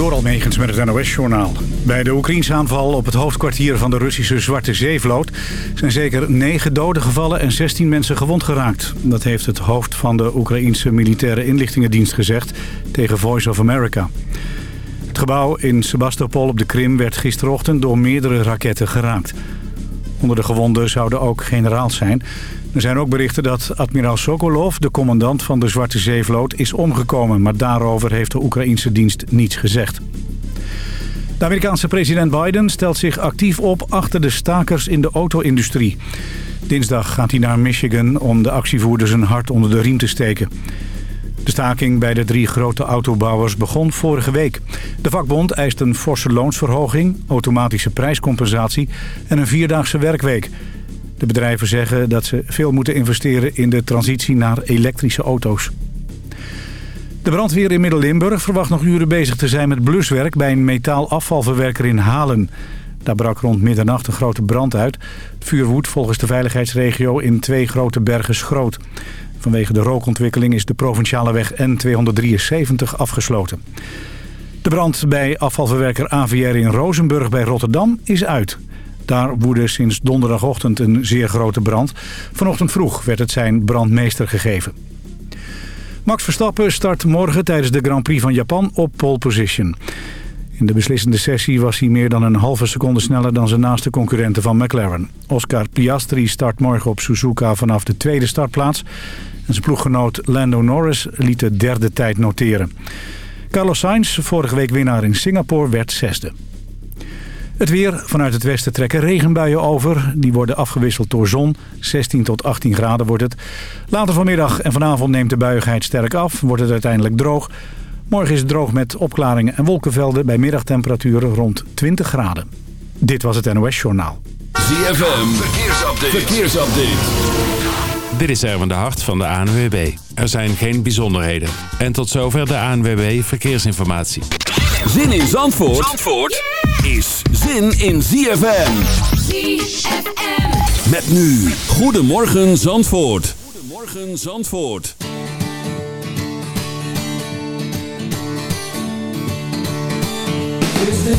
Door Almegens met het NOS-journaal. Bij de Oekraïnse aanval op het hoofdkwartier van de Russische Zwarte Zeevloot... zijn zeker 9 doden gevallen en 16 mensen gewond geraakt. Dat heeft het hoofd van de Oekraïense Militaire Inlichtingendienst gezegd... tegen Voice of America. Het gebouw in Sebastopol op de Krim werd gisterochtend door meerdere raketten geraakt. Onder de gewonden zouden ook generaals zijn... Er zijn ook berichten dat admiraal Sokolov, de commandant van de Zwarte Zeevloot, is omgekomen. Maar daarover heeft de Oekraïnse dienst niets gezegd. De Amerikaanse president Biden stelt zich actief op achter de stakers in de auto-industrie. Dinsdag gaat hij naar Michigan om de actievoerders een hart onder de riem te steken. De staking bij de drie grote autobouwers begon vorige week. De vakbond eist een forse loonsverhoging, automatische prijscompensatie en een vierdaagse werkweek. De bedrijven zeggen dat ze veel moeten investeren in de transitie naar elektrische auto's. De brandweer in Midden-Limburg verwacht nog uren bezig te zijn met bluswerk bij een metaalafvalverwerker in Halen. Daar brak rond middernacht een grote brand uit. Het vuur woedt volgens de veiligheidsregio in twee grote bergen schroot. Vanwege de rookontwikkeling is de provinciale weg N273 afgesloten. De brand bij afvalverwerker AVR in Rozenburg bij Rotterdam is uit. Daar woedde sinds donderdagochtend een zeer grote brand. Vanochtend vroeg werd het zijn brandmeester gegeven. Max Verstappen start morgen tijdens de Grand Prix van Japan op pole position. In de beslissende sessie was hij meer dan een halve seconde sneller dan zijn naaste concurrenten van McLaren. Oscar Piastri start morgen op Suzuka vanaf de tweede startplaats. En zijn ploeggenoot Lando Norris liet de derde tijd noteren. Carlos Sainz, vorige week winnaar in Singapore, werd zesde. Het weer. Vanuit het westen trekken regenbuien over. Die worden afgewisseld door zon. 16 tot 18 graden wordt het. Later vanmiddag en vanavond neemt de buigheid sterk af. Wordt het uiteindelijk droog. Morgen is het droog met opklaringen en wolkenvelden bij middagtemperaturen rond 20 graden. Dit was het NOS Journaal. ZFM. Verkeersupdate. Verkeersupdate. Dit is Erwin de Hart van de ANWB. Er zijn geen bijzonderheden. En tot zover de ANWB Verkeersinformatie. Zin in Zandvoort, Zandvoort is zin in ZFM. ZFM. Met nu, Goedemorgen Zandvoort. Goedemorgen Zandvoort. Is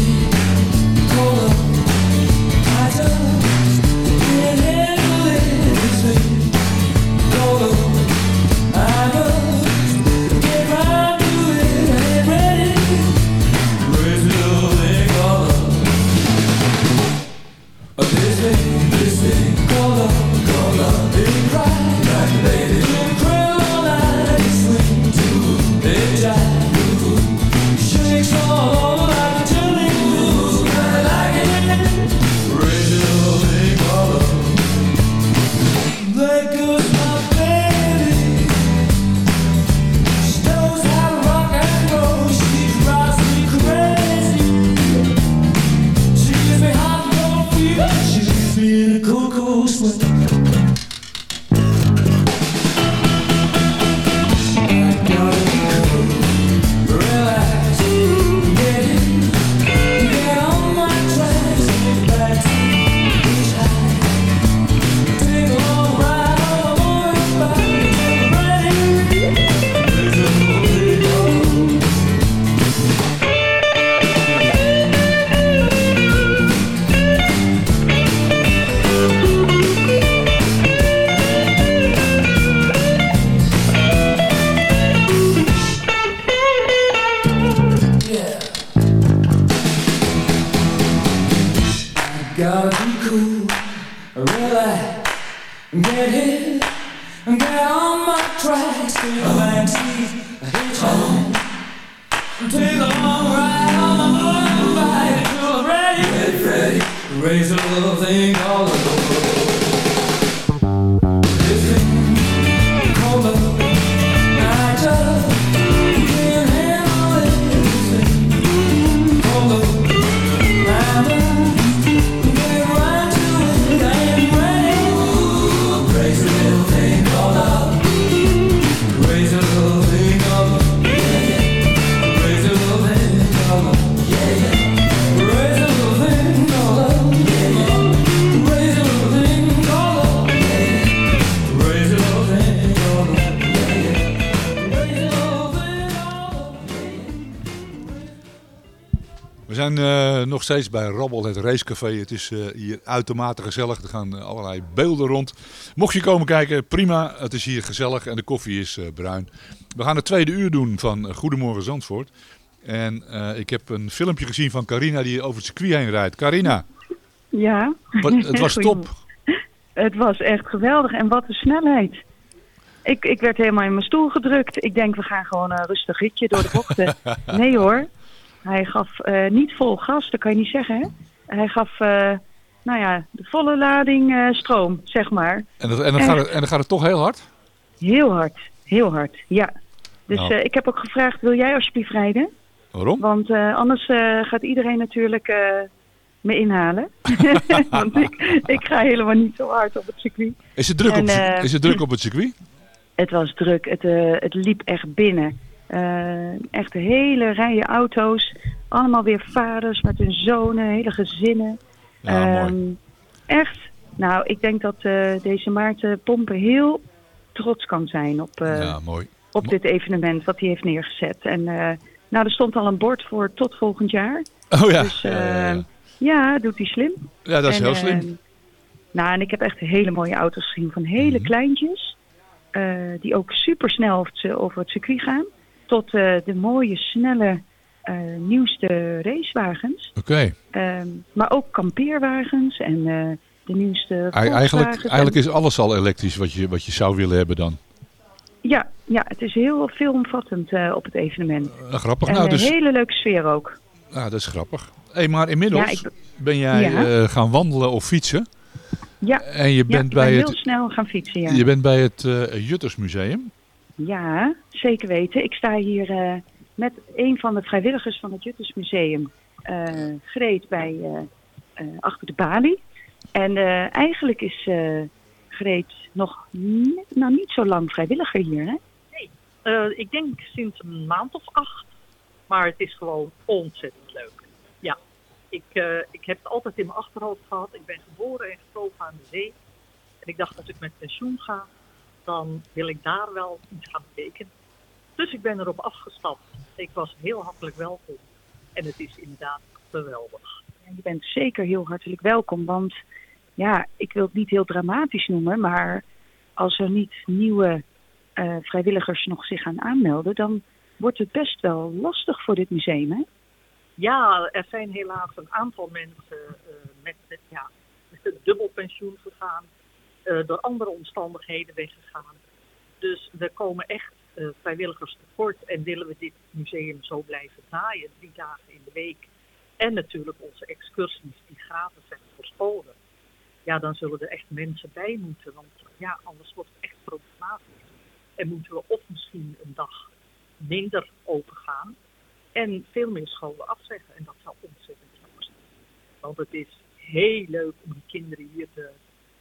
nog steeds bij Rabbel, het racecafé. Het is uh, hier uitermate gezellig. Er gaan uh, allerlei beelden rond. Mocht je komen kijken, prima. Het is hier gezellig en de koffie is bruin. We gaan het tweede uur doen van Goedemorgen Zandvoort. En ik heb een filmpje gezien van Carina die over het circuit heen rijdt. Carina. Ja. Wat, het was top. Het was echt geweldig. En wat een snelheid. Ik, ik werd helemaal in mijn stoel gedrukt. Ik denk, we gaan gewoon een rustig ritje door de bochten. nee hoor. Hij gaf uh, niet vol gas, dat kan je niet zeggen. Hè? Hij gaf, uh, nou ja, de volle lading uh, stroom, zeg maar. En, dat, en, dan gaat het, en dan gaat het toch heel hard? Heel hard, heel hard, ja. Dus nou. ik heb ook gevraagd, wil jij alsjeblieft rijden? Waarom? Want anders gaat iedereen natuurlijk me inhalen. Want ik, ik ga helemaal niet zo hard op het circuit. Is het druk, en, op, is het druk op het circuit? Het was druk, het, het liep echt binnen. Uh, echt hele rijen auto's. Allemaal weer vaders met hun zonen, hele gezinnen. Ja, um, mooi. Echt. Nou, ik denk dat uh, deze Maarten Pompen heel trots kan zijn op, uh, ja, mooi. op dit evenement wat hij heeft neergezet. En nou, er stond al een bord voor tot volgend jaar. Oh ja. Dus ja, ja, doet hij slim. Ja, dat is en, heel slim. nou, en ik heb echt hele mooie auto's gezien van hele mm -hmm. kleintjes. die ook super snel over het circuit gaan tot uh, de mooie, snelle, uh, nieuwste racewagens. Oké. Okay. Um, maar ook kampeerwagens en uh, de nieuwste Eigenlijk, eigenlijk is alles al elektrisch wat je, wat je zou willen hebben dan? Ja, ja het is heel veelomvattend op het evenement. grappig. En nou, dus... een hele leuke sfeer ook. Ah, dat is grappig. Hey, maar inmiddels ja, ik... ben jij ja. gaan wandelen of fietsen. Ja, en je bent ja, bij ben het... heel snel gaan fietsen, ja. Je bent bij het Juttersmuseum. Ja, zeker weten. Ik sta hier uh, met een van de vrijwilligers van het Juttersmuseum, uh, Greet, bij, uh, achter de balie. En eigenlijk is Greet nog nou, niet zo lang vrijwilliger hier, hè? Nee, ik denk sinds een maand of acht. Maar het is gewoon ontzettend leuk. Ja, ik, ik heb het altijd in mijn achterhoofd gehad. Ik ben geboren en getogen aan de zee. En ik dacht, als ik met pensioen ga, dan wil ik daar wel iets gaan betekenen. Dus ik ben erop afgestapt. Ik was heel hartelijk welkom. En het is inderdaad geweldig. Je bent zeker heel hartelijk welkom, want ja, ik wil het niet heel dramatisch noemen, maar als er niet nieuwe uh, vrijwilligers nog zich gaan aanmelden, dan wordt het best wel lastig voor dit museum, hè? Ja, er zijn helaas een aantal mensen uh, met, ja, dubbel pensioen gegaan door andere omstandigheden weggegaan. Dus we komen echt uh, vrijwilligers tekort en willen we dit museum zo blijven draaien, drie dagen in de week. En natuurlijk onze excursies die gratis zijn voor scholen. Ja, dan zullen er echt mensen bij moeten, want ja, anders wordt het echt problematisch. En moeten we of misschien een dag minder open gaan en veel meer scholen afzeggen. En dat zou ontzettend jammer zijn. Want het is heel leuk om die kinderen hier te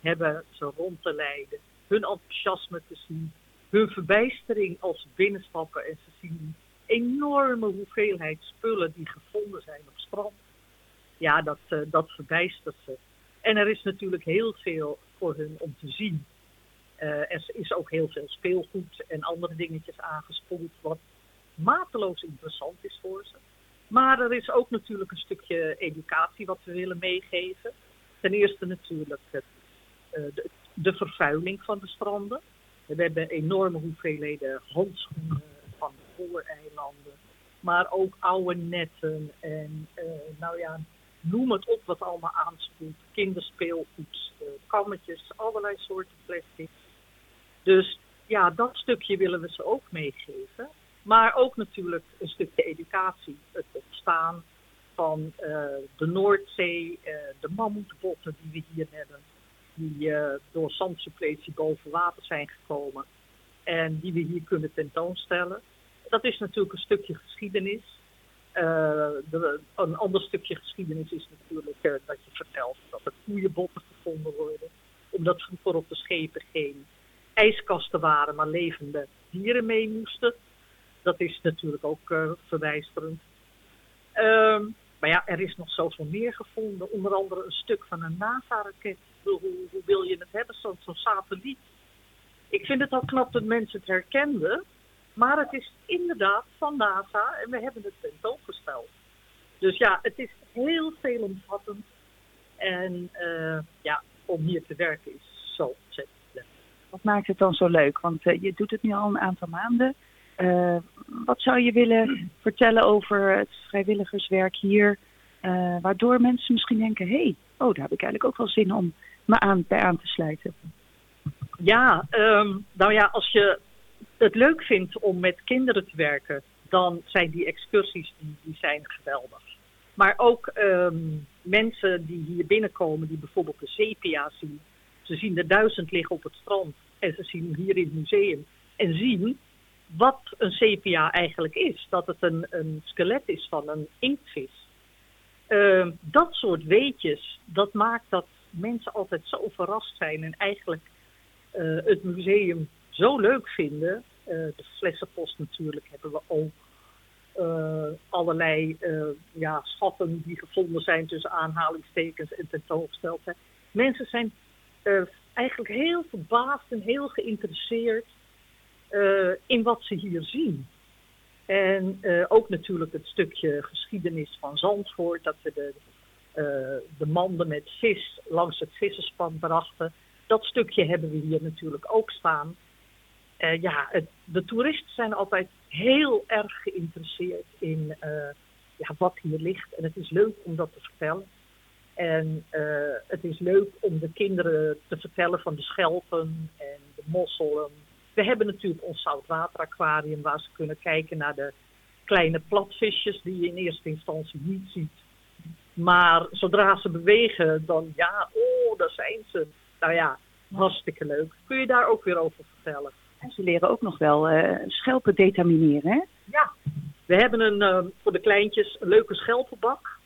hebben ze rond te leiden, hun enthousiasme te zien, hun verbijstering als ze binnenstappen en ze zien enorme hoeveelheid spullen die gevonden zijn op strand. Ja, dat, uh, dat verbijstert ze. En er is natuurlijk heel veel voor hun om te zien. Uh, er is ook heel veel speelgoed en andere dingetjes aangespoeld, wat mateloos interessant is voor ze. Maar er is ook natuurlijk een stukje educatie wat we willen meegeven. Ten eerste natuurlijk het de, de, vervuiling van de stranden. We hebben enorme hoeveelheden handschoenen van de vooreilanden. Maar ook oude netten en uh, nou ja, noem het op wat allemaal aanspoelt. Kinderspeelgoed, kammetjes, allerlei soorten plastic. Dus ja, dat stukje willen we ze ook meegeven. Maar ook natuurlijk een stukje educatie. Het ontstaan van de Noordzee, de mammoetbotten die we hier hebben die uh, door zandsuppletie boven water zijn gekomen en die we hier kunnen tentoonstellen. Dat is natuurlijk een stukje geschiedenis. De, een ander stukje geschiedenis is natuurlijk uh, dat je vertelt dat er koeienbotten gevonden worden, omdat vroeger op de schepen geen ijskasten waren, maar levende dieren mee moesten. Dat is natuurlijk ook verbijsterend. Um, maar ja, er is nog zoveel meer gevonden. Onder andere een stuk van een NASA-raket hoe, wil je het hebben, zo'n zo satelliet? Ik vind het al knap dat mensen het herkenden, maar het is inderdaad van NASA en we hebben het tentoongesteld. Dus ja, het is heel veelomvattend. En eh, ja, om hier te werken is zo ontzettend leuk. Wat maakt het dan zo leuk? Want eh, je doet het nu al een aantal maanden. Eh, wat zou je willen vertellen over het vrijwilligerswerk hier? waardoor mensen misschien denken, hé, hey, oh, daar heb ik eigenlijk ook wel zin om me aan, aan te sluiten. Ja, ehm, nou ja, als je het leuk vindt om met kinderen te werken, dan zijn die excursies die, zijn geweldig. Maar ook ehm, mensen die hier binnenkomen, die bijvoorbeeld de sepia zien. Ze zien er duizend liggen op het strand en ze zien hier in het museum en zien wat een sepia eigenlijk is. Dat het een, een skelet is van een inktvis. Ehm, dat soort weetjes, dat maakt dat mensen altijd zo verrast zijn en eigenlijk eh, het museum zo leuk vinden. Eh, de flessenpost natuurlijk hebben we ook. Eh, allerlei ja, schatten die gevonden zijn tussen aanhalingstekens en tentoongesteld zijn. Mensen zijn eigenlijk heel verbaasd en heel geïnteresseerd in wat ze hier zien. En ook natuurlijk het stukje geschiedenis van Zandvoort, dat we de, de manden met vis langs het visserspan brachten. Dat stukje hebben we hier natuurlijk ook staan. Eh, ja, de toeristen zijn altijd heel erg geïnteresseerd in eh, ja, wat hier ligt. En het is leuk om dat te vertellen. En eh, het is leuk om de kinderen te vertellen van de schelpen en de mosselen. We hebben natuurlijk ons zoutwateraquarium waar ze kunnen kijken naar de kleine platvisjes die je in eerste instantie niet ziet. Maar zodra ze bewegen, dan ja, oh, daar zijn ze. Nou ja, hartstikke leuk. Kun je daar ook weer over vertellen? En ze leren ook nog wel eh, schelpen detamineren, hè? Ja, we hebben een, eh, voor de kleintjes een leuke schelpenbak.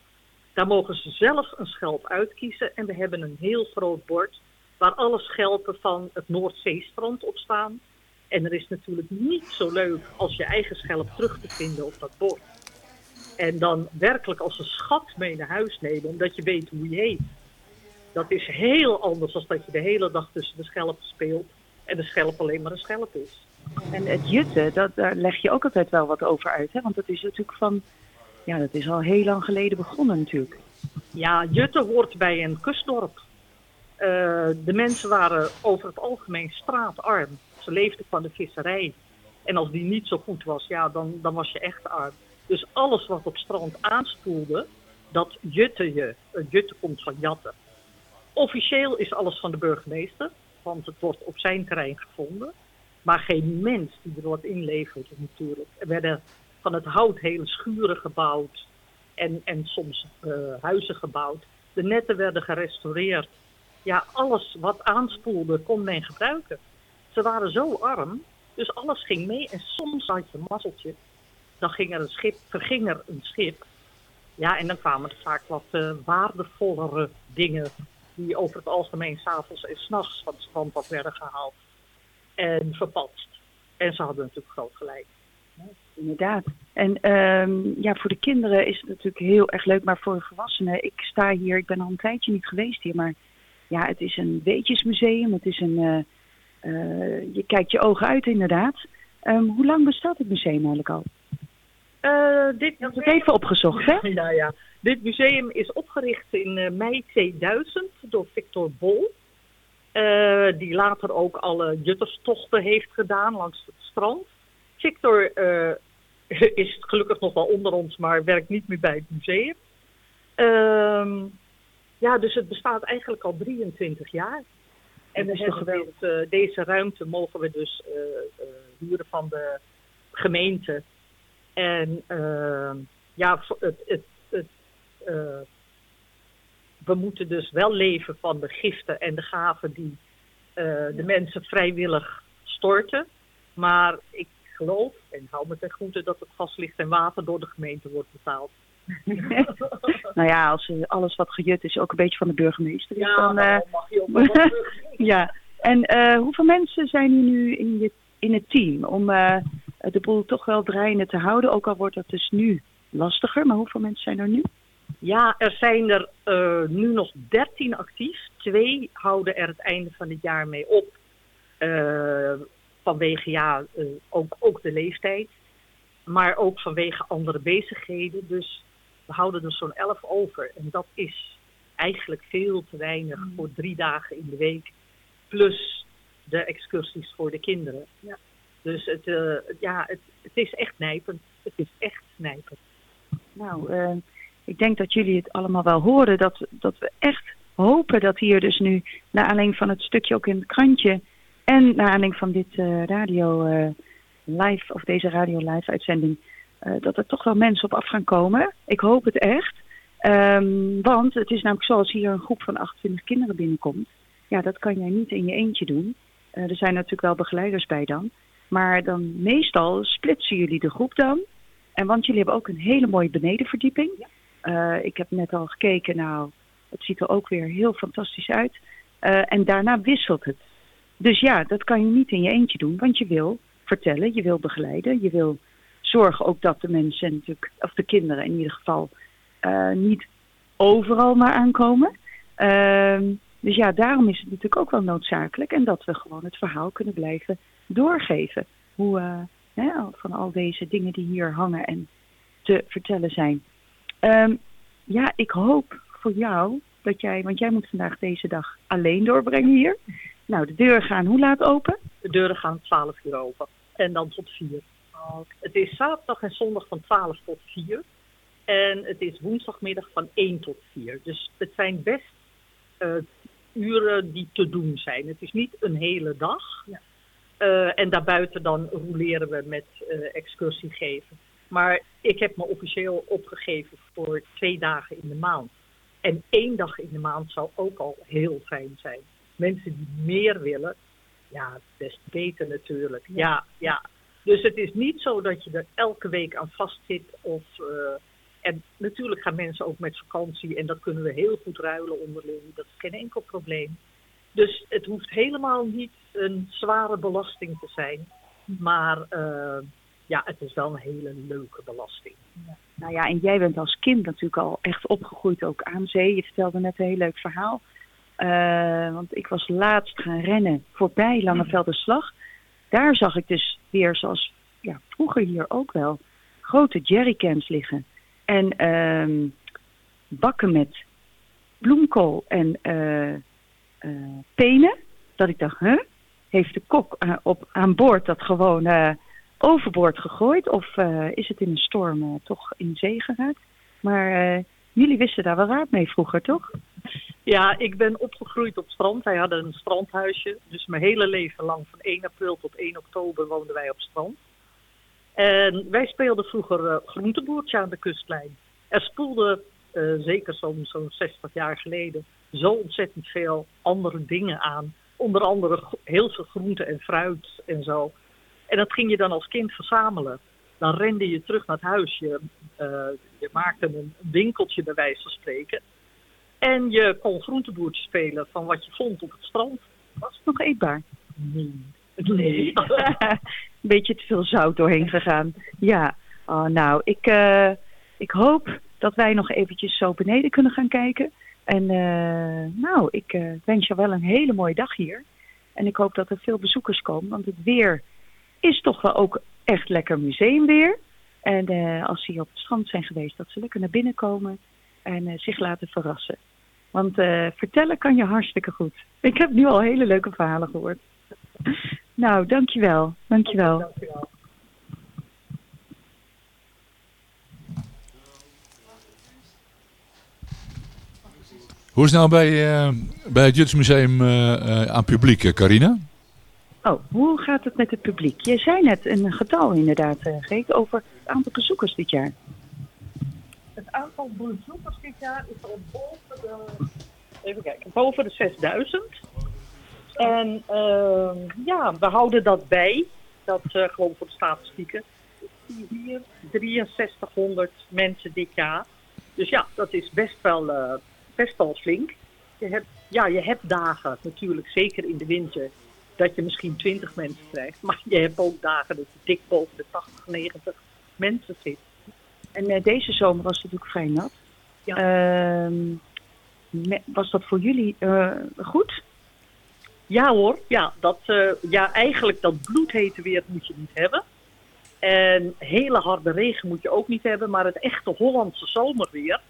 Daar mogen ze zelf een schelp uitkiezen. En we hebben een heel groot bord waar alle schelpen van het Noordzeestrand op staan. En er is natuurlijk niet zo leuk als je eigen schelp terug te vinden op dat bord. En dan werkelijk als een schat mee naar huis nemen, omdat je weet hoe je heet. Dat is heel anders dan dat je de hele dag tussen de schelpen speelt en de schelp alleen maar een schelp is. En het jutten, dat, daar leg je ook altijd wel wat over uit, hè? Want dat is natuurlijk van, ja, dat is al heel lang geleden begonnen natuurlijk. Ja, Jutte hoort bij een kustdorp. Eh, de mensen waren over het algemeen straatarm. Ze leefden van de visserij. En als die niet zo goed was, ja, dan, dan was je echt arm. Dus alles wat op strand aanspoelde, dat jutte je. Jutte komt van jatten. Officieel is alles van de burgemeester, want het wordt op zijn terrein gevonden. Maar geen mens die er wat inlevert natuurlijk. Er werden van het hout hele schuren gebouwd en, en soms eh, huizen gebouwd. De netten werden gerestaureerd. Ja, alles wat aanspoelde kon men gebruiken. Ze waren zo arm, dus alles ging mee. En soms had je mazzeltje, dan ging er een schip, verging er een schip. Ja, en dan kwamen er vaak wat eh, waardevollere dingen die over het algemeen s'avonds en s'nachts van het strand werden gehaald en verpatst. En ze hadden natuurlijk groot gelijk. Inderdaad. En ehm, ja, voor de kinderen is het natuurlijk heel erg leuk, maar voor volwassenen, ik sta hier, ik ben al een tijdje niet geweest hier, maar ja, het is een weetjesmuseum, het is een, eh, eh, je kijkt je ogen uit inderdaad. Ehm, hoe lang bestaat het museum eigenlijk al? Eh, dit Ik heb het even opgezocht, hè? Ja, ja. Dit museum is opgericht in eh, mei 2000 door Victor Bol. eh, die later ook alle jutterstochten heeft gedaan langs het strand. Victor is gelukkig nog wel onder ons, maar werkt niet meer bij het museum. Ehm, ja, dus het bestaat eigenlijk al 23 jaar. En we hebben dit, deze ruimte mogen we dus huren van de gemeente. En ehm, ja, het, het, het, eh, we moeten dus wel leven van de giften en de gaven die eh, de mensen vrijwillig storten. Maar ik geloof, en hou me ten goede, dat het gas, licht en water door de gemeente wordt betaald. nou ja, als eh, alles wat gejut is ook een beetje van de burgemeester. Is, dan... eh, dan mag je ook ja, en hoeveel mensen zijn hier nu in, je, in het team? Om de boel toch wel draaiende te houden? Ook al wordt dat dus nu lastiger, maar hoeveel mensen zijn er nu? Ja, er zijn er eh, nu nog 13 actief. Twee houden er het einde van het jaar mee op. Eh, vanwege ja, eh, ook, ook de leeftijd. Maar ook vanwege andere bezigheden. Dus We houden er zo'n elf over. En dat is eigenlijk veel te weinig Mm. voor drie dagen in de week. Plus de excursies voor de kinderen. Ja. Dus het, eh, ja, het, het is echt nijpend. Het is echt nijpend. Nou, eh, ik denk dat jullie het allemaal wel horen. Dat, dat we echt hopen dat hier dus nu, naar aanleiding van het stukje ook in het krantje. En naar aanleiding van dit eh, radio live, of deze radio live uitzending. dat er toch wel mensen op af gaan komen. Ik hoop het echt. Ehm, want het is namelijk zo, als hier een groep van 28 kinderen binnenkomt. Ja, dat kan jij niet in je eentje doen. Er zijn natuurlijk wel begeleiders bij dan. Maar dan meestal splitsen jullie de groep dan. En want jullie hebben ook een hele mooie benedenverdieping. Eh, ik heb net al gekeken, nou, het ziet er ook weer heel fantastisch uit. Eh, en daarna wisselt het. Dus ja, dat kan je niet in je eentje doen, want je wil vertellen, je wil begeleiden, je wil zorgen ook dat de mensen natuurlijk, of de kinderen in ieder geval, eh, niet overal maar aankomen. Ehm, dus ja, daarom is het natuurlijk ook wel noodzakelijk en dat we gewoon het verhaal kunnen blijven doorgeven. Hoe, eh, van al deze dingen die hier hangen en te vertellen zijn. Ehm, ja, ik hoop voor jou dat jij, want jij moet vandaag deze dag alleen doorbrengen hier. Nou, de deuren gaan hoe laat open? De deuren gaan 12 uur open. En dan tot 4. Het is zaterdag en zondag van 12 tot 4. En het is woensdagmiddag van 1 tot 4. Dus het zijn best eh, uren die te doen zijn. Het is niet een hele dag. Eh, en daarbuiten dan roleren we met eh, excursie geven. Maar ik heb me officieel opgegeven voor twee dagen in de maand. En één dag in de maand zou ook al heel fijn zijn. Mensen die meer willen, ja, des te beter natuurlijk. Ja, ja. Dus het is niet zo dat je er elke week aan vastzit. Of, eh, en natuurlijk gaan mensen ook met vakantie en dat kunnen we heel goed ruilen onderling. Dat is geen enkel probleem. Dus het hoeft helemaal niet een zware belasting te zijn. Maar eh, ja, het is wel een hele leuke belasting. Nou ja, en jij bent als kind natuurlijk al echt opgegroeid ook aan zee. Je vertelde net een heel leuk verhaal. Eh, want ik was laatst gaan rennen voorbij Langevelderslag. Daar zag ik dus weer, zoals ja, vroeger hier ook wel, grote jerrycans liggen. En ehm, bakken met bloemkool en eh, penen. Dat ik dacht, huh? Heeft de kok eh, op, aan boord dat gewoon eh, overboord gegooid? Of is het in een storm toch in zee geraakt? Maar jullie wisten daar wel raad mee vroeger, toch? Ja, ik ben opgegroeid op strand. Wij hadden een strandhuisje. Dus mijn hele leven lang, van 1 april tot 1 oktober, woonden wij op strand. En wij speelden vroeger eh, groenteboertje aan de kustlijn. Er spoelde, eh, zeker zo'n zo'n 60 jaar geleden, zo ontzettend veel andere dingen aan. Onder andere heel veel groente en fruit en zo. En dat ging je dan als kind verzamelen. Dan rende je terug naar het huis. Je, eh, je maakte een winkeltje bij wijze van spreken. En je kon groenteboertje spelen van wat je vond op het strand. Was het nog eetbaar? Nee. Nee. Een beetje te veel zout doorheen gegaan. Ja, oh, nou, ik, eh, ik hoop dat wij nog eventjes zo beneden kunnen gaan kijken. En eh, nou, ik eh, wens je wel een hele mooie dag hier. En ik hoop dat er veel bezoekers komen, want het weer is toch wel ook echt lekker museumweer. En eh, als ze hier op het strand zijn geweest, dat ze lekker naar binnen komen en zich laten verrassen. Want vertellen kan je hartstikke goed. Ik heb nu al hele leuke verhalen gehoord. Nou, dankjewel. Dankjewel. Dankjewel. Hoe is het nou bij, eh, bij het Jutsmuseum eh, eh, aan publiek, Carina? Oh, hoe gaat het met het publiek? Je zei net een getal inderdaad, Geet, over het aantal bezoekers dit jaar. Het aantal bezoekers dit jaar is al boven de, even kijken, boven de 6000. En ehm, ja, we houden dat bij. Dat eh, gewoon voor de statistieken. Ik zie hier 6300 mensen dit jaar. Dus ja, dat is best wel, eh, best wel flink. Je hebt, ja, je hebt dagen natuurlijk, zeker in de winter, dat je misschien 20 mensen krijgt. Maar je hebt ook dagen dat je dik boven de 80, 90 mensen zit. En eh, deze zomer was het natuurlijk vrij nat. Ja. Ehm, was dat voor jullie eh, goed? Ja hoor, ja, dat, eh, ja, eigenlijk dat bloedhete weer moet je niet hebben. En hele harde regen moet je ook niet hebben, maar het echte Hollandse zomerweer.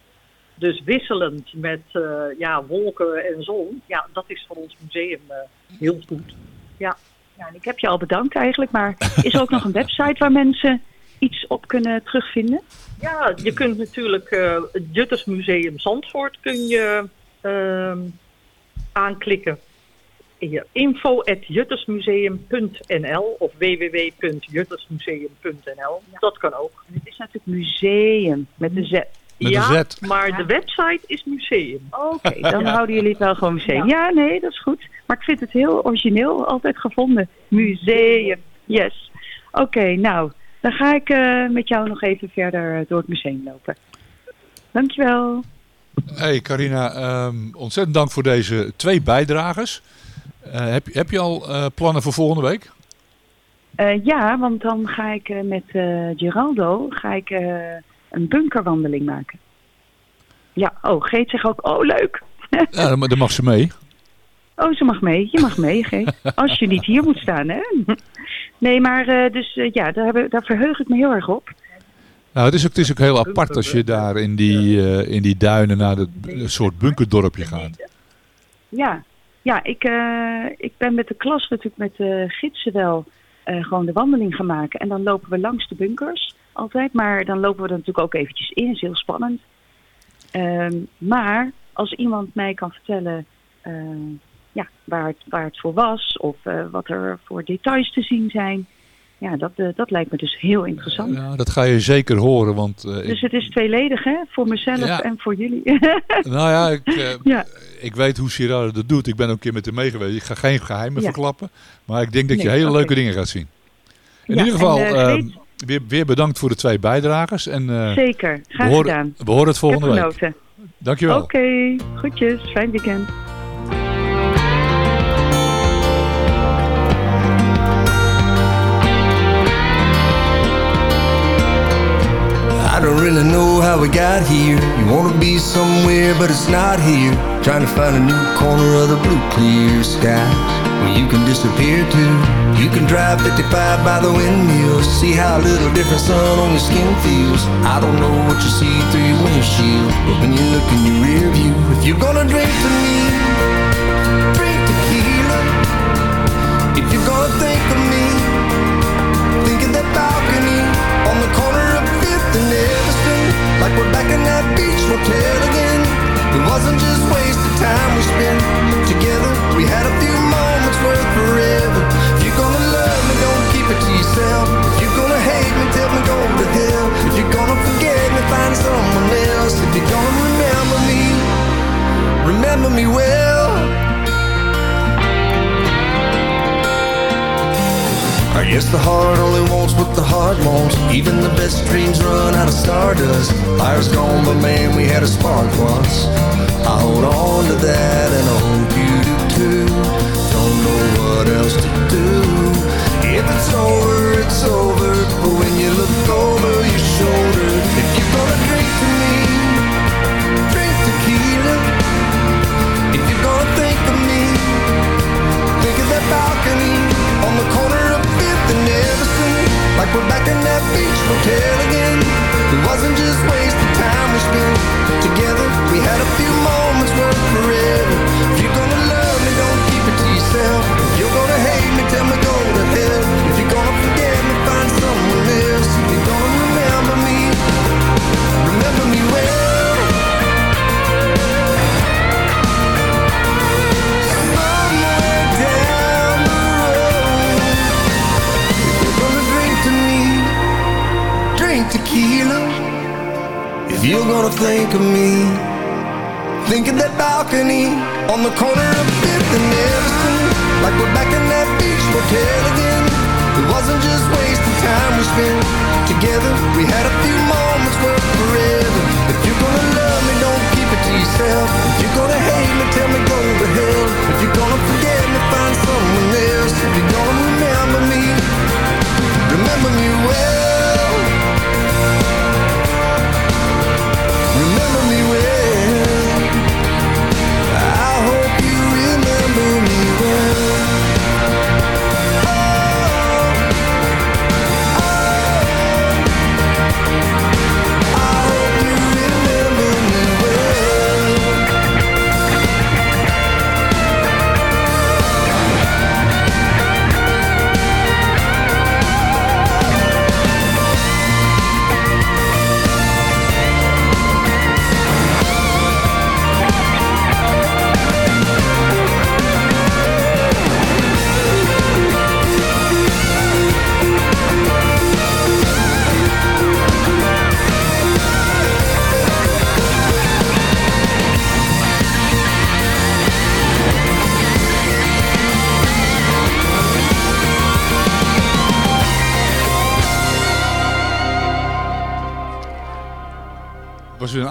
Dus wisselend met eh, ja, wolken en zon. Ja, dat is voor ons museum eh, heel goed. Ja. Ja, en ik heb je al bedankt eigenlijk, maar is er ook nog een website waar mensen iets op kunnen terugvinden? Ja, je kunt natuurlijk eh, het Juttersmuseum Zandvoort kun je ehm, aanklikken. Info.juttersmuseum.nl of www.juttersmuseum.nl. Dat kan ook. Het is natuurlijk museum met de Z. Met ja, maar de website is museum. Oké, dan houden jullie het wel gewoon museum. Ja. Ja. nee, dat is goed. Maar ik vind het heel origineel altijd gevonden. Museum, yes. Oké, nou, dan ga ik eh, met jou nog even verder door het museum lopen. Dankjewel. Hey Carina, ehm, ontzettend dank voor deze twee bijdragers. Eh, heb, je- heb je al eh, plannen voor volgende week? Eh, ja, want dan ga ik eh, met eh Geraldo ga ik, eh, een bunkerwandeling maken. Ja, oh, Geet zegt ook, oh leuk. Ja, dan, mag ze mee. Oh, ze mag mee. Je mag mee, Geet. Als je niet hier moet staan, hè. Nee, maar eh, dus eh, ja, daar, hebben, daar verheug ik me heel erg op. Nou, het is ook, het is ook heel apart als je daar in die, eh, in die duinen naar dat een soort bunkerdorpje gaat. Ja, ja ik, ik ben met de klas natuurlijk met de gidsen wel eh, gewoon de wandeling gaan maken. En dan lopen we langs de bunkers altijd. Maar dan lopen we er natuurlijk ook eventjes in. Is heel spannend. Ehm, maar als iemand mij kan vertellen eh, ja, waar, het, waar het voor was... of eh, wat er voor details te zien zijn... Ja, dat, eh, dat lijkt me dus heel interessant. Ja, dat ga je zeker horen, want eh, Dus het is tweeledig, hè? Voor mezelf Ja. en voor jullie. nou ja, ik, eh, Ja. ik weet hoe Gerard dat doet. Ik ben ook een keer met hem mee geweest. Ik ga geen geheimen Ja. verklappen, maar ik denk dat je hele leuke dingen gaat zien. In ieder geval, en, eh, eh, Greet- weer, weer bedankt voor de twee bijdragers. En Zeker, we, graag horen, gedaan. we horen het volgende week. Dankjewel. Oké, goedjes. Fijn weekend. Don't really know how we got here. You wanna be somewhere, but it's not here. Trying to find a new corner of the blue clear skies where you can disappear to. You can drive 55 by the windmill, see how a little different sun on your skin feels. I don't know what you see through your windshield, but when you look in your rear view, if you're gonna drink to me, that again. It wasn't just wasted time we spent together. We had a few moments worth forever. If you're gonna love me, don't keep it to yourself. If you're gonna hate me, tell me go to hell. If you're gonna forget me, find someone else. If you're gonna remember me, remember me well. I guess the heart only wants what the heart wants. Even the best dreams run out of stardust. Fire's gone, but man, we had a spark once. I hold on to that, and I hope you do too. Don't know what else to do. If it's over, it's over. But when you look over your shoulder, if you're gonna drink to me, drink tequila. If you're gonna think of me, think of that balcony on the corner Like we're back in that beach motel again. It wasn't just wasted time we spent together. We had a few moments worth forever. If you're gonna love me, don't keep it to yourself. If you're gonna hate me, you're gonna think of me, think of that balcony on the corner of Fifth and Everson, like we're back in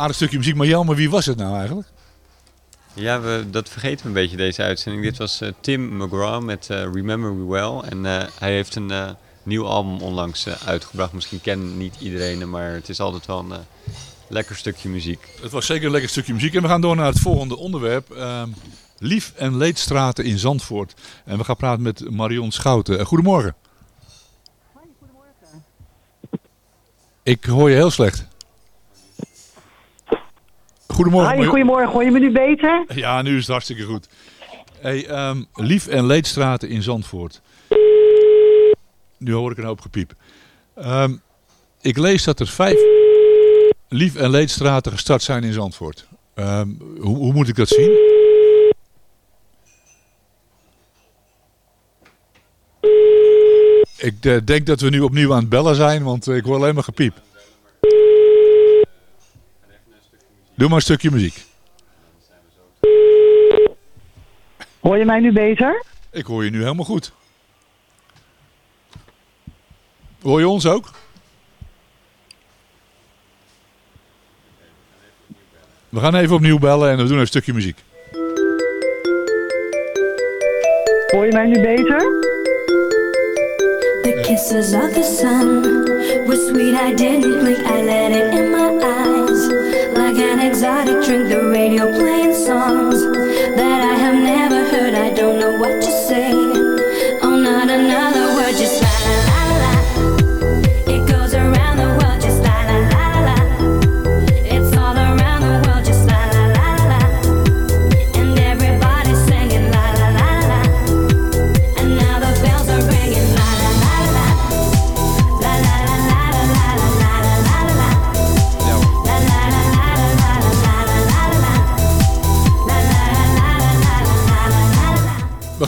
aardig stukje muziek. Maar Jan, maar wie was het nou eigenlijk? Ja, we, dat vergeten we een beetje deze uitzending. Dit was eh, Tim McGraw met eh, Remember Me Well. En eh, hij heeft een eh, nieuw album onlangs uitgebracht. Misschien kent niet iedereen hem, maar het is altijd wel een lekker stukje muziek. Het was zeker een lekker stukje muziek. En we gaan door naar het volgende onderwerp. Ehm, lief- en leedstraten in Zandvoort. En we gaan praten met Marion Schouten. Eh, goedemorgen. Ik hoor je heel slecht. Goedemorgen. Hi, goedemorgen. Hoor je me nu beter? Ja, nu is het hartstikke goed. Hey, ehm, lief- en leedstraten in Zandvoort. Nu hoor ik een hoop gepiep. Ehm, ik lees dat er vijf lief- en leedstraten gestart zijn in Zandvoort. Ehm, hoe, hoe moet ik dat zien? Ik eh, denk dat we nu opnieuw aan het bellen zijn, want eh, ik hoor alleen maar gepiep. Doe maar een stukje muziek. Hoor je mij nu beter? Ik hoor je nu helemaal goed. Hoor je ons ook? We gaan even opnieuw bellen en we doen een stukje muziek. Hoor je mij nu beter? The kisses of the sun were sweet. I didn't blink. I let it in exotic drink, the radio playing songs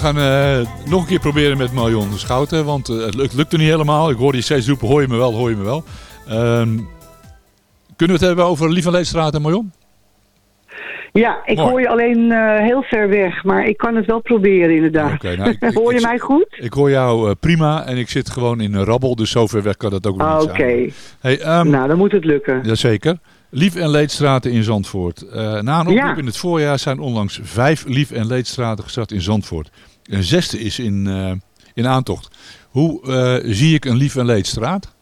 gaan eh, nog een keer proberen met Marion Schouten, want eh, het lukt, lukte niet helemaal. Ik hoorde je steeds roepen, hoor je me wel, hoor je me wel. Ehm, kunnen we het hebben over Lief en Leedstraat en Marion? Ja, ik Mooi. hoor je alleen eh, heel ver weg, maar ik kan het wel proberen inderdaad. Nou, ik- ik- hoor je ik- mij goed? Ik hoor jou prima en ik zit gewoon in een rabbel, dus zover weg kan dat ook weer Ah, niet Oké, zijn. Hey, ehm, nou dan moet het lukken. Jazeker. Lief- en leedstraten in Zandvoort. Na een oproep Ja. in het voorjaar zijn onlangs vijf lief- en leedstraten gestart in Zandvoort. Een zesde is in, eh, in aantocht. Hoe eh, zie ik een lief- en leedstraat?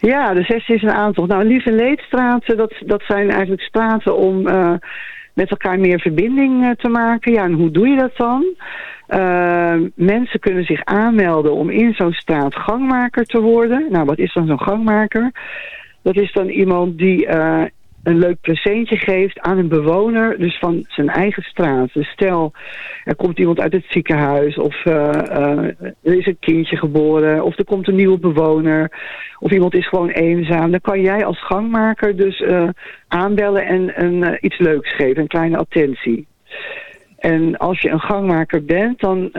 Ja, de zesde is een aantal. Nou, lief- en leedstraten, dat, dat zijn eigenlijk straten om eh, met elkaar meer verbinding eh, te maken. Ja, en hoe doe je dat dan? Eh, mensen kunnen zich aanmelden om in zo'n straat gangmaker te worden. Nou, wat is dan zo'n gangmaker? Dat is dan iemand die eh, een leuk presentje geeft aan een bewoner, dus van zijn eigen straat. Dus stel, er komt iemand uit het ziekenhuis, of eh, eh, er is een kindje geboren, of er komt een nieuwe bewoner, of iemand is gewoon eenzaam. Dan kan jij als gangmaker dus eh, aanbellen en iets leuks geven, een kleine attentie. En als je een gangmaker bent, dan,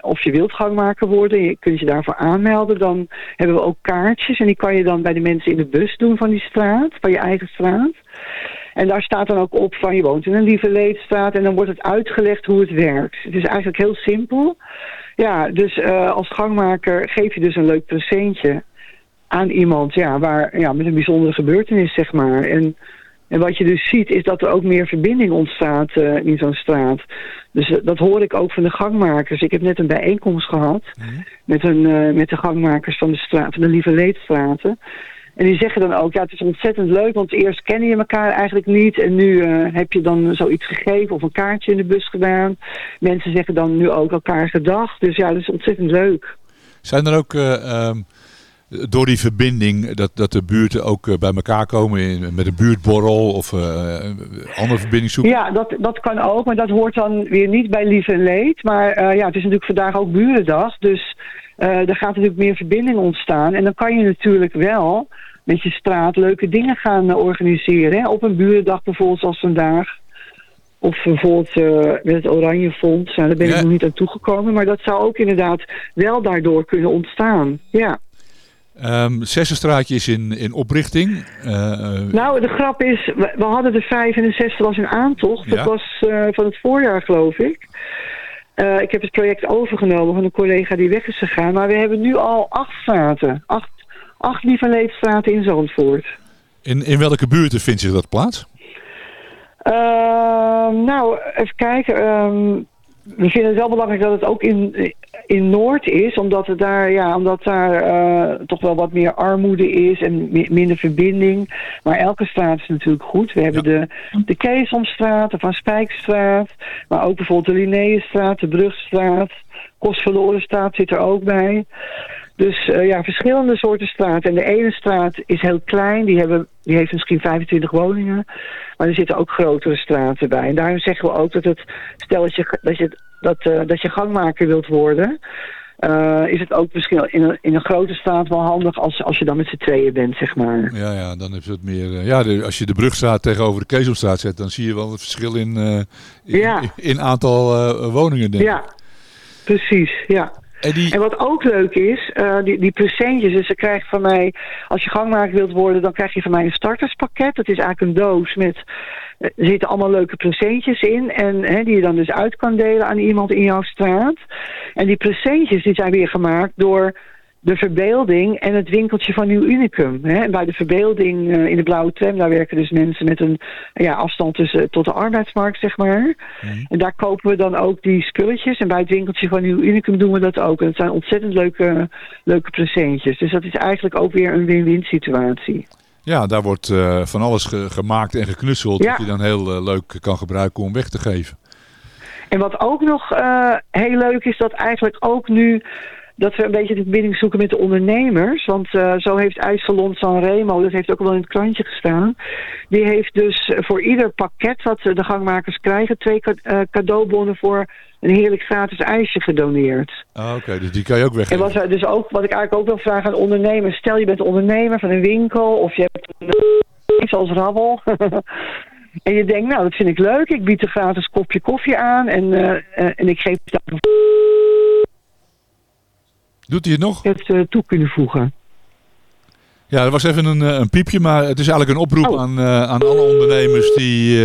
of je wilt gangmaker worden, je kunt je daarvoor aanmelden, dan hebben we ook kaartjes. En die kan je dan bij de mensen in de bus doen van die straat, van je eigen straat. En daar staat dan ook op van je woont in een lieve leedstraat en dan wordt het uitgelegd hoe het werkt. Het is eigenlijk heel simpel. Ja, dus eh, als gangmaker geef je dus een leuk presentje aan iemand ja, waar, ja, met een bijzondere gebeurtenis, zeg maar. En, en wat je dus ziet is dat er ook meer verbinding ontstaat eh, in zo'n straat. Dus eh, dat hoor ik ook van de gangmakers. Ik heb net een bijeenkomst gehad met, een, met de gangmakers van de, straat, van de Lieve Leedstraten. En die zeggen dan ook, ja het is ontzettend leuk, want eerst kennen je elkaar eigenlijk niet. En nu eh, heb je dan zoiets gegeven of een kaartje in de bus gedaan. Mensen zeggen dan nu ook elkaar gedag. Dus ja, dat is ontzettend leuk. Zijn er ook eh, ehm, door die verbinding dat, dat de buurten ook eh, bij elkaar komen in, met een buurtborrel of andere verbinding zoeken? Ja, dat, dat kan ook, maar dat hoort dan weer niet bij lief en leed. Maar ja, het is natuurlijk vandaag ook burendag, dus er gaat natuurlijk meer verbinding ontstaan. En dan kan je natuurlijk wel met je straat leuke dingen gaan eh, organiseren. Hè? Op een burendag bijvoorbeeld als vandaag. Of bijvoorbeeld eh, met het Oranje Fonds. Nou, daar ben ik Ja. nog niet aan toegekomen. Maar dat zou ook inderdaad wel daardoor kunnen ontstaan. Ja. Zessenstraatje is in, in oprichting. Eh, eh, Nou, de grap is, we, we hadden de vijf en de zesde was in aantocht. Ja. Dat was eh, van het voorjaar, geloof ik. Eh, ik heb het project overgenomen van een collega die weg is gegaan. Maar we hebben nu al acht straten. Acht, acht lieve leedstraten in Zandvoort. In, in welke buurten vindt zich dat plaats? Ehm, nou, even kijken. Ehm, we vinden het wel belangrijk dat het ook in, in Noord is, omdat, het daar, ja, omdat daar eh, toch wel wat meer armoede is en mi- minder verbinding. Maar elke straat is natuurlijk goed. We hebben de, de Keesomstraat, de Van Spijkstraat, maar ook bijvoorbeeld de Linnaeusstraat, de Brugstraat, Kostverlorenstraat zit er ook bij. Dus eh, ja, verschillende soorten straten. En de ene straat is heel klein, die, hebben, die heeft misschien 25 woningen. Maar er zitten ook grotere straten bij. En daarom zeggen we ook dat het, stel dat je, dat je, dat, eh, dat je gangmaker wilt worden... eh, is het ook misschien in een, in een grote straat wel handig als, als je dan met z'n tweeën bent, zeg maar. Ja, ja, dan is het meer... ja, de- als je de Brugstraat tegenover de Keesomstraat zet, dan zie je wel het verschil in, in, Ja. in aantal woningen, denk ik. Ja, precies, ja. En, wat ook leuk is, eh, die, die presentjes. Dus je krijgt van mij, als je gangmaker wilt worden, dan krijg je van mij een starterspakket. Dat is eigenlijk een doos met, eh, er zitten allemaal leuke presentjes in. En hè, die je dan dus uit kan delen aan iemand in jouw straat. En die presentjes die zijn weer gemaakt door de verbeelding en het winkeltje van Nieuw Unicum. Hè. En bij de verbeelding eh, in de blauwe tram, daar werken dus mensen met een ja, afstand tussen, tot de arbeidsmarkt, zeg maar. En daar kopen we dan ook die spulletjes. En bij het winkeltje van Nieuw Unicum doen we dat ook. En dat zijn ontzettend leuke, leuke presentjes. Dus dat is eigenlijk ook weer een win-win situatie. Ja, daar wordt eh, van alles ge- gemaakt en geknutseld. Ja. Dat je dan heel eh, leuk kan gebruiken om weg te geven. En wat ook nog heel leuk is, dat eigenlijk ook nu dat we een beetje de verbinding zoeken met de ondernemers. Want eh, zo heeft IJssalon Sanremo, dat heeft ook wel in het krantje gestaan. Die heeft dus voor ieder pakket wat de gangmakers krijgen... twee eh, cadeaubonnen voor een heerlijk gratis ijsje gedoneerd. Ah, Oké, dus die kan je ook En weggeven. wat, we dus ook, wat ik eigenlijk ook wil vragen aan ondernemers. Stel je bent ondernemer van een winkel of je hebt een iets als rabbel. en je denkt, nou dat vind ik leuk. Ik bied een gratis kopje koffie aan en, eh, en ik geef daar Doet hij het nog? het eh, toe kunnen voegen. Ja, er was even een, eh, een piepje, maar het is eigenlijk een oproep Oh. aan, eh, aan alle ondernemers die,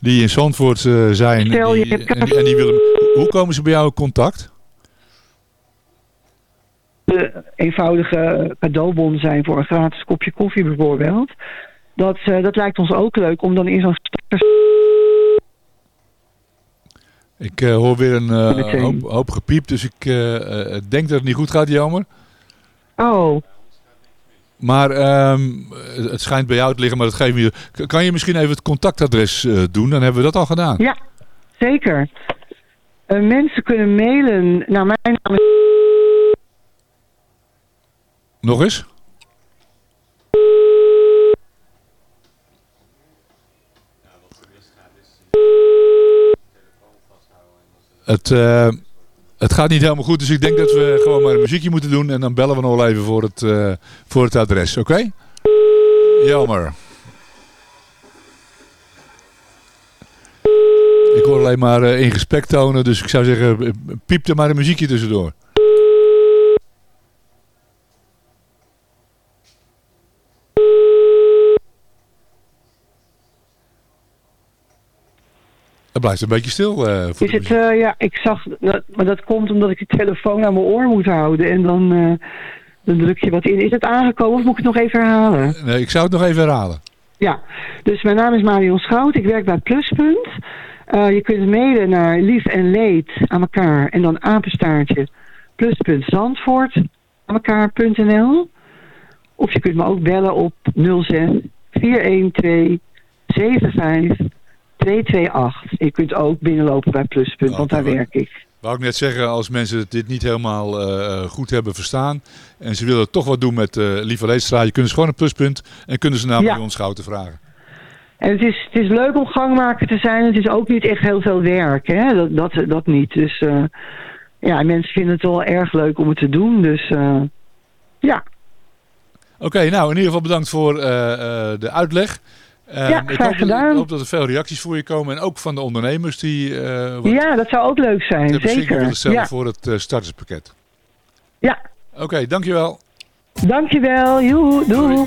die in Zandvoort zijn. Stel, je die, hebt en, die, en die willen... Hoe komen ze bij jou in contact? De eenvoudige cadeaubon zijn voor een gratis kopje koffie bijvoorbeeld. Dat, dat lijkt ons ook leuk om dan in zo'n Ik eh, hoor weer een eh, hoop, hoop gepiept, dus ik eh, denk dat het niet goed gaat, jammer. Oh, Maar ehm, het schijnt bij jou te liggen, maar dat we je. Kan je misschien even het contactadres doen? Dan hebben we dat al gedaan. ja, zeker. Mensen kunnen mailen naar mijn naam. is- Nog eens? Het, eh, het gaat niet helemaal goed, dus ik denk dat we gewoon maar een muziekje moeten doen. En dan bellen we nog even voor het, eh, voor het adres, oké? Jammer. Ik hoor alleen maar eh, in gesprek tonen, dus ik zou zeggen, piep er maar een muziekje tussendoor. Het blijft een beetje stil. eh, voor Is de het, eh, ja, ik zag, dat, maar dat komt omdat ik die telefoon aan mijn oor moet houden en dan, eh, dan druk je wat in. Is het aangekomen of moet ik het nog even herhalen? Nee, ik zou het nog even herhalen. Ja, dus mijn naam is Marion Schout, ik werk bij Pluspunt. Je kunt mailen naar lief en leed aan elkaar en dan apenstaartje pluspunt Zandvoort aan elkaar.nl. Of je kunt me ook bellen op 06 412 75 228. Je kunt ook binnenlopen bij Pluspunt, want daar werk ik. Wou ik net zeggen, als mensen dit niet helemaal eh, goed hebben verstaan en ze willen toch wat doen met uh, Lieve Leedstraat, je kunt ze gewoon een pluspunt en kunnen ze naar Ja. Marion Schouten vragen. En het is, het is leuk om gangmaker te zijn. Het is ook niet echt heel veel werk. Hè? Dat, dat, dat niet. Dus eh, ja, mensen vinden het wel erg leuk om het te doen. Dus eh, ja. Oké, nou in ieder geval bedankt voor eh, eh, de uitleg. Eh, Ja, ik graag hoop, gedaan. ik hoop dat er veel reacties voor je komen en ook van de ondernemers die eh wat ja, dat zou ook leuk zijn. beschikking Zeker. willen stellen Ja. voor het eh, starterspakket. ja, Oké, dankjewel. dankjewel. Joe, doei. einde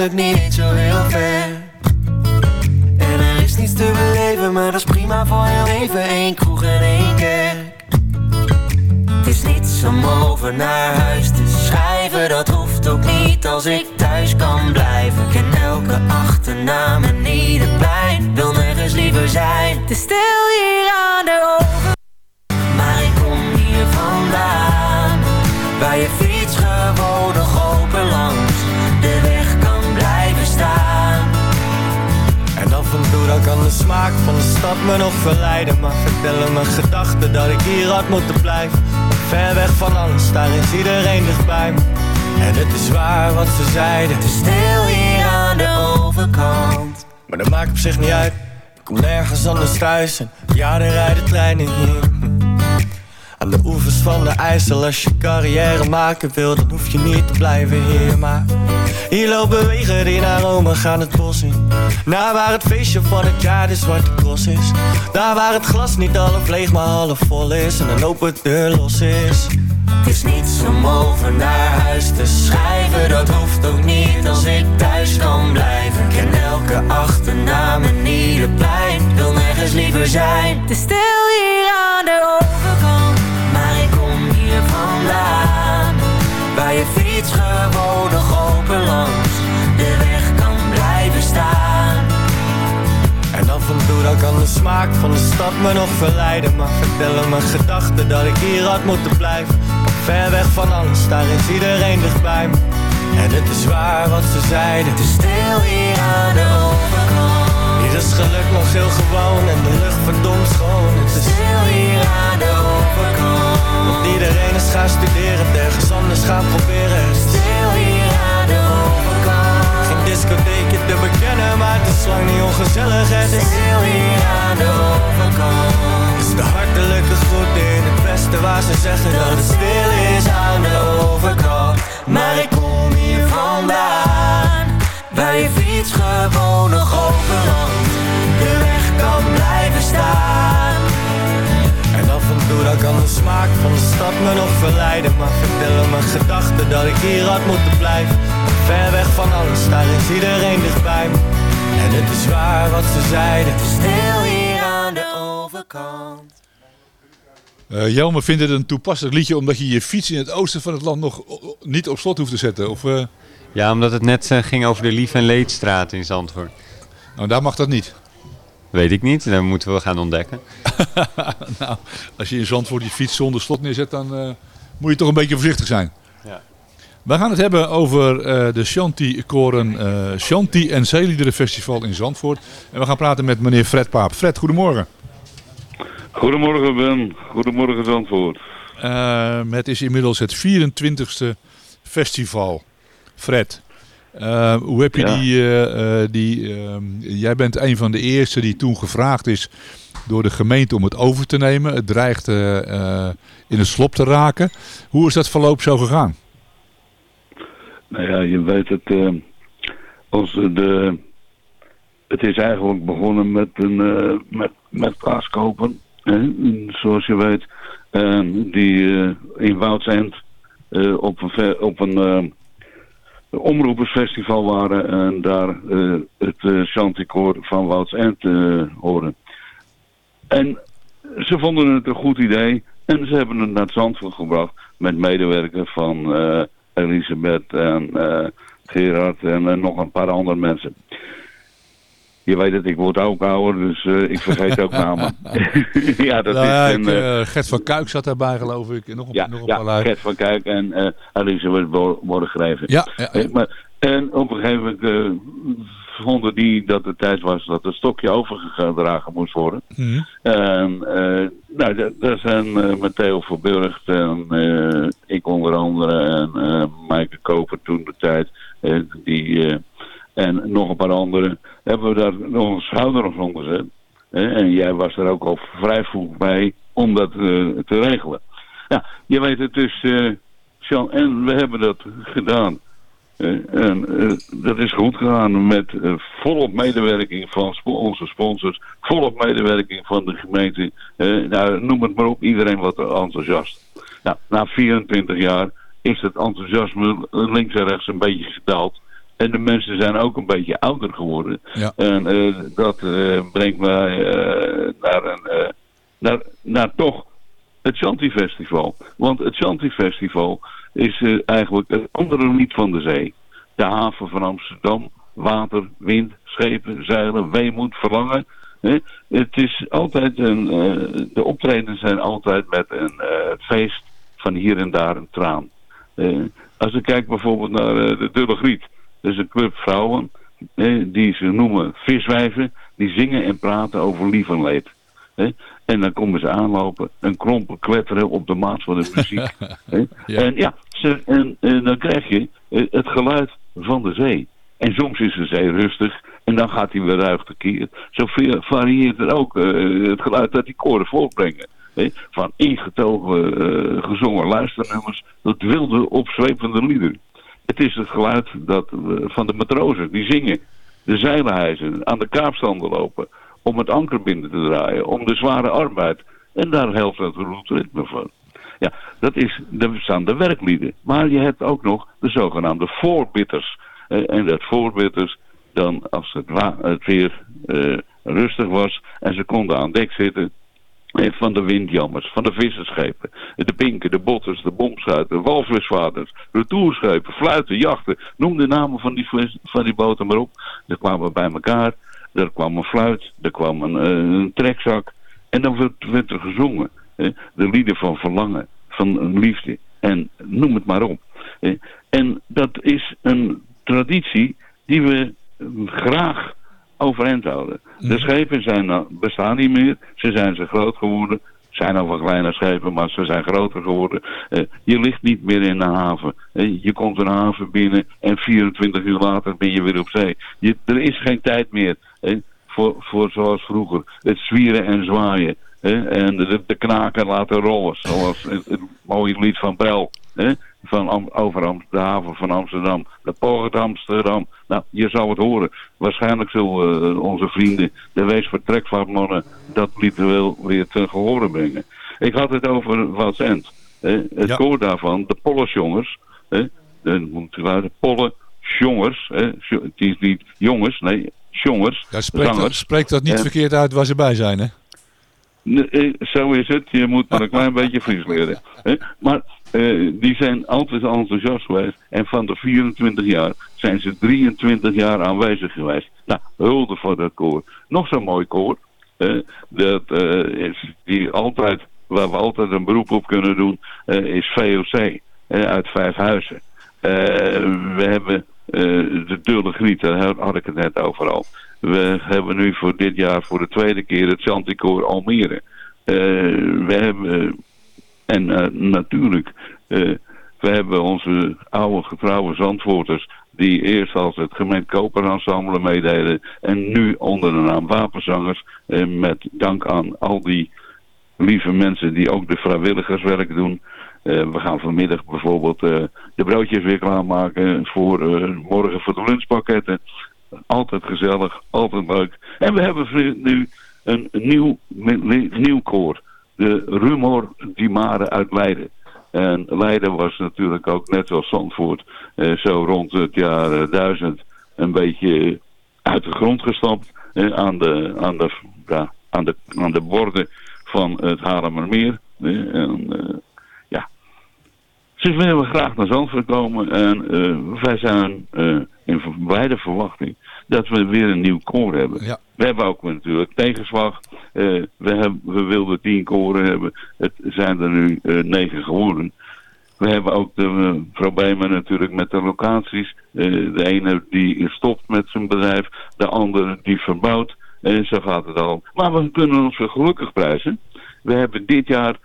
het is thuis en ja, er rijden treinen hier. Aan de oevers van de IJssel Als je carrière maken wil Dan hoef je niet te blijven hier Maar hier lopen wegen die naar Rome gaan het bos in. Naar waar het feestje van het jaar de zwarte is. Daar waar het glas niet half leeg maar half vol is. En een open deur los is Het is niets om over naar huis te schrijven. Dat hoeft ook niet als ik thuis kan blijven. Ik ken elke achternaam en ieder plein. Wil nergens liever zijn. Te stil hier aan de overkant Maar ik kom hier vandaan. Waar je fiets gewoon nog open langs. De weg kan blijven staan. En af en toe dan kan de smaak van de stad me nog verleiden. Maar vertellen mijn gedachten dat ik hier had moeten blijven Ver weg van alles, daar is iedereen dichtbij me. En het is waar wat ze zeiden. Te stil hier aan de overkant. Hier is geluk nog heel gewoon en de lucht verdomd schoon. Het is Stil hier aan de overkant. Want iedereen is gaan studeren, het ergens anders gaan proberen. Stil hier aan de overkant. Geen discotheekje te bekennen, maar het is lang niet ongezellig. Het is Stil hier aan de overkant. Het is de hartelijke groet in het beste waar ze zeggen dat het stil is aan de overkant. Maar ik kom hier vandaan Waar je fiets gewoon nog open langs De weg kan blijven staan. En af en toe dan kan de smaak van de stad me nog verleiden. Maar vertellen mijn gedachten dat ik hier had moeten blijven. Ver weg van alles, daar is iedereen dichtbij me. En het is waar wat ze zeiden. Stil hier aan de overkant Eh Jelme vindt het een toepasselijk liedje omdat je je fiets in het oosten van het land nog niet op slot hoeft te zetten. Of, eh, Ja, omdat het net eh, ging over de Lief- en Leedstraat in Zandvoort. nou, daar mag dat niet. Weet ik niet, dat moeten we gaan ontdekken. nou, als je in Zandvoort je fiets zonder slot neerzet, dan eh, moet je toch een beetje voorzichtig zijn. Ja. We gaan het hebben over eh, de Shanti-koren eh Shanti en Zeeliederen Festival in Zandvoort. En we gaan praten met meneer Fred Paap. Fred, goedemorgen. Goedemorgen Ben, goedemorgen Zandvoort. Eh, het is inmiddels het 24ste festival. Fred, eh, hoe heb je Ja. die... eh, die ehm, jij bent een van de eerste die toen gevraagd is door de gemeente om het over te nemen. Het dreigt in het slop te raken. Hoe is dat verloop zo gegaan? Nou ja, je weet het, als de, het is eigenlijk begonnen met, een, met, met kaaskopen, zoals je weet, eh, die eh, in Woudsend eh, op een, op een eh, omroepersfestival waren en daar eh, het uh, van Woudsend horen. En ze vonden het een goed idee en ze hebben het naar Zandvoort gebracht met medewerker van Elisabeth en Gerard en nog een paar andere mensen. Je weet het, ik word ook ouder, dus eh, ik vergeet ook namen. ja, dat Nou ja, is ik, een, eh, eh, Gert van Kuik zat daarbij geloof ik. Nog een, ja, nog een ja. Gert van Kuik en eh Elisabeth Bo- worden geschreven. Ja, ja, ja. Maar, en op een gegeven moment vonden die dat het tijd was dat het stokje overgedragen moest worden. Mhm. En nou, da- daar zijn Matteo Verburgt en ik onder andere en Maaike Koper toen de tijd. die, en nog een paar anderen hebben we daar nog een schouder onder gezet. Eh, en jij was er ook al vrij vroeg bij om dat eh, te regelen. Ja, je weet het dus, eh, Jean, en we hebben dat gedaan. Eh, en eh, dat is goed gegaan met eh, volop medewerking van onze sponsors, volop medewerking van de gemeente. Eh, nou, noem het maar op, iedereen wat enthousiast. Na 24 jaar is het enthousiasme links en rechts een beetje gedaald. En de mensen zijn ook een beetje ouder geworden. Ja. En eh, dat eh, brengt mij eh, naar, een, naar, naar toch het Shanti Festival. Want het Shanti Festival is eigenlijk het andere lied van de zee. De haven van Amsterdam, water, wind, schepen, zeilen, weemoed, verlangen. Hè? Het is altijd een, de optredens zijn altijd met een feest van hier en daar een traan. Als ik kijk bijvoorbeeld naar de Dulle Griet. Is een club vrouwen die ze noemen viswijven. Die zingen en praten over lief en leed. En dan komen ze aanlopen en klompen kletteren op de maat van de muziek. En ja, ze, en, en dan krijg je eh, het geluid van de zee. En soms is de zee rustig en dan gaat hij weer ruig tekeer. Zo va- varieert er ook eh, het geluid dat die koren voortbrengen. Van ingetogen eh, gezongen luisternummers tot wilde opzwepende liederen. Het is het geluid dat, van de matrozen die zingen. De zeilenhijzen aan de kaapstanden lopen. Om het anker binnen te draaien. Om de zware arbeid. En daar helpt het ritme van. Ja, dat is, dat staan de werklieden. Maar je hebt ook nog de zogenaamde voorbitters. Eh, en dat voorbitters, dan als het, het weer eh, rustig was en ze konden aan dek zitten, van de windjammers, van de visserschepen, de pinken, de botters, de bomschuiten, de walvisvaarders, retourschepen, fluiten, jachten. Noem de namen van die, van die boten maar op. Ze kwamen bij elkaar, er kwam een fluit, er kwam een, eh, trekzak en dan werd, er gezongen. hè. De lieden van verlangen, van liefde en noem het maar op. hè. En dat is een traditie die we eh, graag overeind houden. De schepen zijn, bestaan niet meer. Ze zijn zo groot geworden. zijn al wat kleine schepen, maar ze zijn groter geworden. Eh, je ligt niet meer in de haven. Eh, je komt een haven binnen en 24 uur later ben je weer op zee. Je, er is geen tijd meer eh, voor, voor zoals vroeger. Het zwieren en zwaaien. en de, de knaken laten rollen. Zoals het, het mooie lied van Brel. Van Am- over Am- de haven van Amsterdam. De Poort Amsterdam. Nou, je zou het horen. Waarschijnlijk zullen eh, onze vrienden, de Weesvertrekvaartmannen, dat wel weer ten gehore brengen. Ik had het over Wat End. het koor daarvan, de Pollesjongers. hè, de, moet ik luiden, Polle Jongers. hè, jo- Het is niet jongens, nee, jongers. Ja, spreekt, dat, zangers. spreekt dat niet En- verkeerd uit waar ze bij zijn, hè? Nee, eh, zo is het. Je moet maar een klein beetje Fries leren. hè. Maar eh, die zijn altijd enthousiast geweest. En van de 24 jaar zijn ze 23 jaar aanwezig geweest. Nou, hulde voor dat koor. Nog zo'n mooi koor. eh, dat eh, is die altijd, waar we altijd een beroep op kunnen doen, is VOC. uit Vijfhuizen. We hebben de Dulle Griet, daar had ik het net over al. We hebben nu voor dit jaar voor de tweede keer het Chanticoor Almere. We hebben, en eh, natuurlijk, eh, we hebben onze oude getrouwe zandvoorters die eerst als het gemengd koperensemble meededen en nu onder de naam Wapenzangers. eh, met dank aan al die lieve mensen die ook de vrijwilligerswerk doen. We gaan vanmiddag bijvoorbeeld de broodjes weer klaarmaken voor morgen voor de lunchpakketten. Altijd gezellig, altijd leuk. En we hebben nu een nieuw, nieuw koor. De Rumor die Mare uit Leiden. En Leiden was natuurlijk ook net zoals Zandvoort eh, zo rond het jaar eh, 1000 een beetje uit de grond gestampt. eh, aan, de, aan, de, ja, aan, de, aan de borden van het Haarlemmermeer. eh, en, eh, ze willen graag naar Zandvoort komen en eh, wij zijn eh, in blijde verwachting dat we weer een nieuw koor hebben. We hebben ook natuurlijk tegenslag. Eh, we, hebben, we wilden tien koren hebben. Het zijn er nu negen geworden. We hebben ook de problemen natuurlijk met de locaties. De ene die stopt met zijn bedrijf, de andere die verbouwt. En zo gaat het al. Maar we kunnen ons weer gelukkig prijzen. We hebben dit jaar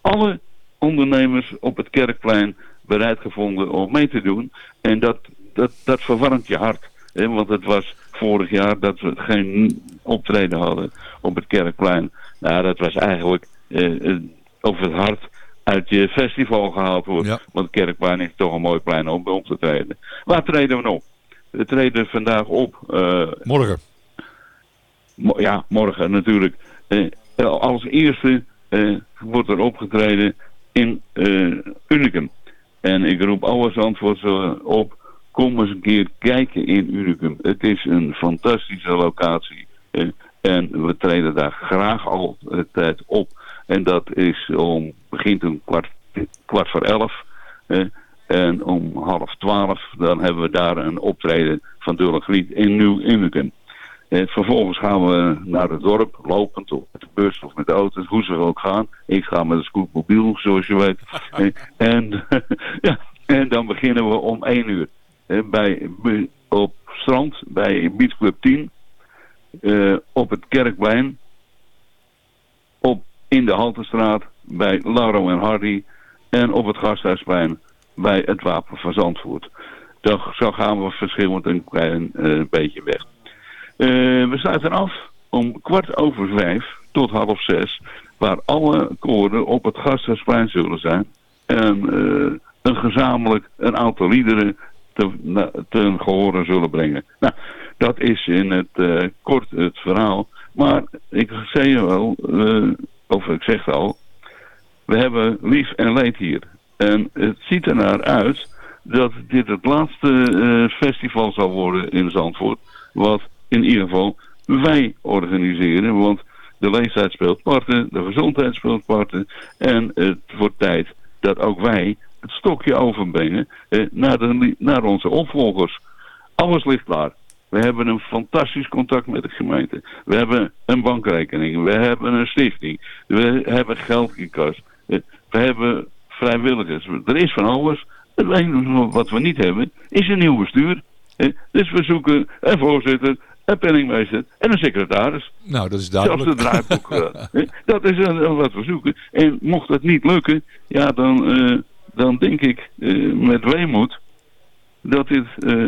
alle ondernemers op het Kerkplein bereid gevonden om mee te doen. En dat, dat, dat verwarmt je hart. Hè? Want het was vorig jaar dat we geen optreden hadden op het Kerkplein. Nou, dat was eigenlijk eh, of het hart uit je festival gehaald wordt. Want het Kerkplein is toch een mooi plein om te treden. Waar treden we op? We treden vandaag op. eh, Morgen. Mo- ja, morgen natuurlijk. Eh, als eerste eh, wordt er opgetreden in eh Unicum. En ik roep alle Zandvoortse op, kom eens een keer kijken in Unicum. Het is een fantastische locatie. Eh, En we treden daar graag altijd op. En dat is om, begint om kwart, kwart voor elf. eh, En om half twaalf, dan hebben we daar een optreden van Griet in Nieuw Unicum. Eh, vervolgens gaan we naar het dorp, lopend of met de bus of met de auto's, hoe ze ook gaan. Ik ga met een scootmobiel, zoals je weet. Eh, en, ja, en dan beginnen we om 1 uur. Eh, bij, op strand bij Beach Club 10. eh, op het Kerkplein. Op, in de Haltestraat bij Lauro en Hardy. En op het Gasthuisplein bij het Wapen van Zandvoort. Dan, zo gaan we verschillend een klein beetje weg. Eh, we sluiten af om kwart over vijf tot half zes, waar alle koren op het Gasthuisplein zullen zijn. En eh, een gezamenlijk een aantal liederen te, na- ten gehore zullen brengen. Nou, dat is in het eh, kort het verhaal. Maar ik zei je wel, of ik zeg het al, we hebben lief en leed hier. En het ziet er naar uit dat dit het laatste festival zal worden in Zandvoort. Wat in ieder geval wij organiseren. Want de leeftijd speelt parten, de gezondheid speelt parten. En het wordt tijd dat ook wij het stokje overbrengen eh, naar, de, naar onze opvolgers. Alles ligt klaar. We hebben een fantastisch contact met de gemeente. We hebben een bankrekening. We hebben een stichting. We hebben geld gekast. Eh, We hebben vrijwilligers. Er is van alles. Het enige wat we niet hebben is een nieuw bestuur. Eh, Dus we zoeken een voorzitter, een penningmeester en een secretaris. Nou, dat is Zelfs duidelijk. de draaiboek. eh, dat is wat we zoeken. En mocht dat niet lukken, ja, dan, eh, dan denk ik eh, met weemoed dat dit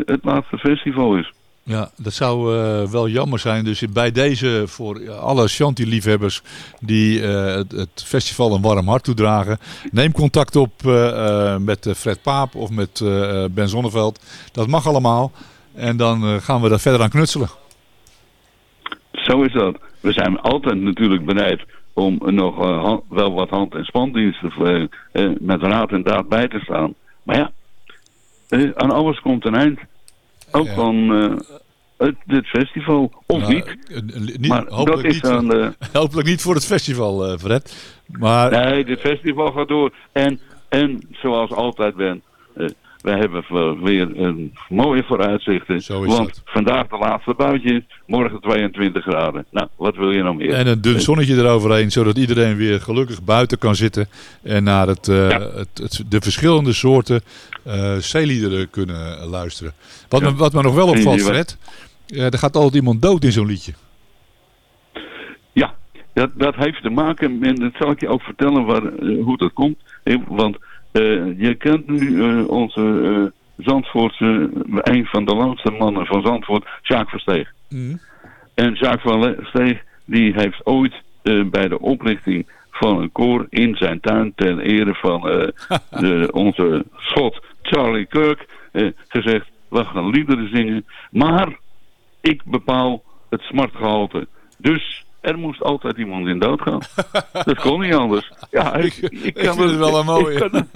het laatste festival is. Ja, dat zou wel jammer zijn. Dus bij deze voor alle Shanti-liefhebbers die het, het festival een warm hart toedragen. Neem contact op met Fred Paap of met Ben Zonneveld. Dat mag allemaal. En dan gaan we daar verder aan knutselen. Zo is dat. We zijn altijd natuurlijk bereid om nog eh, wel wat hand- en spandiensten eh, eh, met raad en daad bij te staan. Maar ja, aan alles komt een eind. Ook eh, het, dit festival. Of Nou, niet. niet- maar dat hopelijk, is niet, aan de... hopelijk niet voor het festival, Fred. Maar Nee, dit festival gaat door. En, en zoals altijd ben, we hebben weer een mooie vooruitzichten. Zo is want vandaag de laatste buitje, morgen 22 graden. Nou, wat wil je nog meer? En een dun zonnetje eroverheen, zodat iedereen weer gelukkig buiten kan zitten. En naar het, eh, het, het- de verschillende soorten eh zeeliederen kunnen luisteren. Wat, Ja. me, wat me nog wel opvalt, Fred. eh, er gaat altijd iemand dood in zo'n liedje. Ja, dat, dat heeft te maken, en dat zal ik je ook vertellen waar, hoe dat komt. Want je kent nu eh, onze eh, Zandvoortse, een van de langste mannen van Zandvoort, Jacques Versteeg. En Jacques van Steeg, die heeft ooit eh, bij de oprichting van een koor in zijn tuin ten ere van eh, de, onze schot Charlie Kirk eh, gezegd, we gaan liederen zingen, maar ik bepaal het smartgehalte. Dus er moest altijd iemand in doodgaan. Dat kon niet anders. Ja, ik, ik, kan vind het wel een mooie. kan-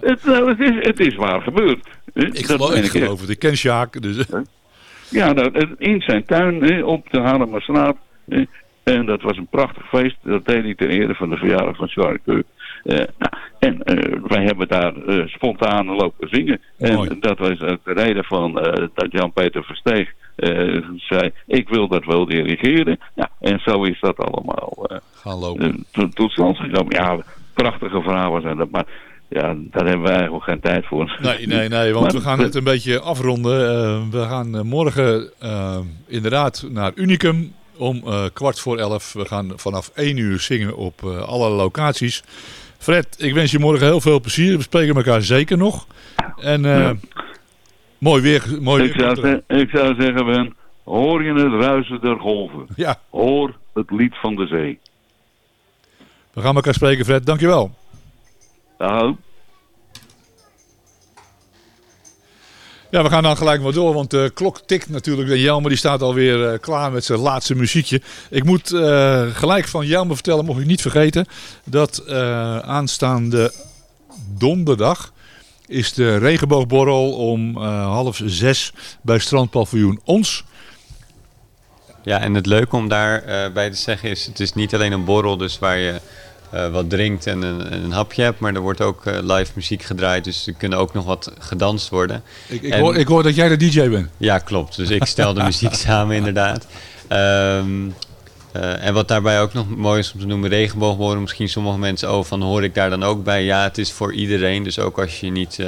het, nou, het, is, het is waar gebeurd. hè. Ik Dat geloof, ik geloof het. Ik ken Sjaak. Dus, Ja, nou, in zijn tuin op de Haarlemmerstraat. En dat was een prachtig feest. Dat deed hij ten ere van de verjaardag van Charlie Kirk. Eh, nou, en eh, wij hebben daar eh, spontaan lopen zingen. Mooi. En dat was ook de reden van eh, dat Jan-Peter Versteeg eh, zei... ik wil dat wel dirigeren. Ja, en zo is dat allemaal eh, Gaan lopen. eh, tot, stand gekomen. Ja, prachtige verhalen zijn dat. Maar ja, daar hebben we eigenlijk geen tijd voor. Nee, nee, nee, want Maar- we gaan het een beetje afronden. Eh, we gaan eh, morgen eh, inderdaad naar Unicum om eh, kwart voor elf. We gaan vanaf één uur zingen op eh, alle locaties. Fred, ik wens je morgen heel veel plezier. We spreken elkaar zeker nog. En eh, Ja. Mooi weer. Mooi Ik zou, weer. ze- ik zou zeggen, Ben, hoor je het ruisen der golven? Ja. Hoor het lied van de zee. We gaan elkaar spreken, Fred. Dankjewel. Nou, Ja, we gaan dan gelijk maar door, want de klok tikt natuurlijk. En Jelmer die staat alweer eh, klaar met zijn laatste muziekje. Ik moet eh, gelijk van Jelmer vertellen, mocht ik niet vergeten, dat eh, aanstaande donderdag is de regenboogborrel om eh, half zes bij strandpaviljoen Ons. Ja, en het leuke om daarbij bij te zeggen is, het is niet alleen een borrel dus waar je eh, wat drinkt en een, een hapje hebt, maar er wordt ook eh, live muziek gedraaid, dus er kunnen ook nog wat gedanst worden. Ik, ik, hoor, ik hoor dat jij de DJ bent. Ja, klopt. Dus ik stel de muziek samen inderdaad. Ehm, eh, en wat daarbij ook nog mooi is om te noemen, regenboogborrel. Misschien sommige mensen, oh, van hoor ik daar dan ook bij? Ja, het is voor iedereen. Dus ook als je niet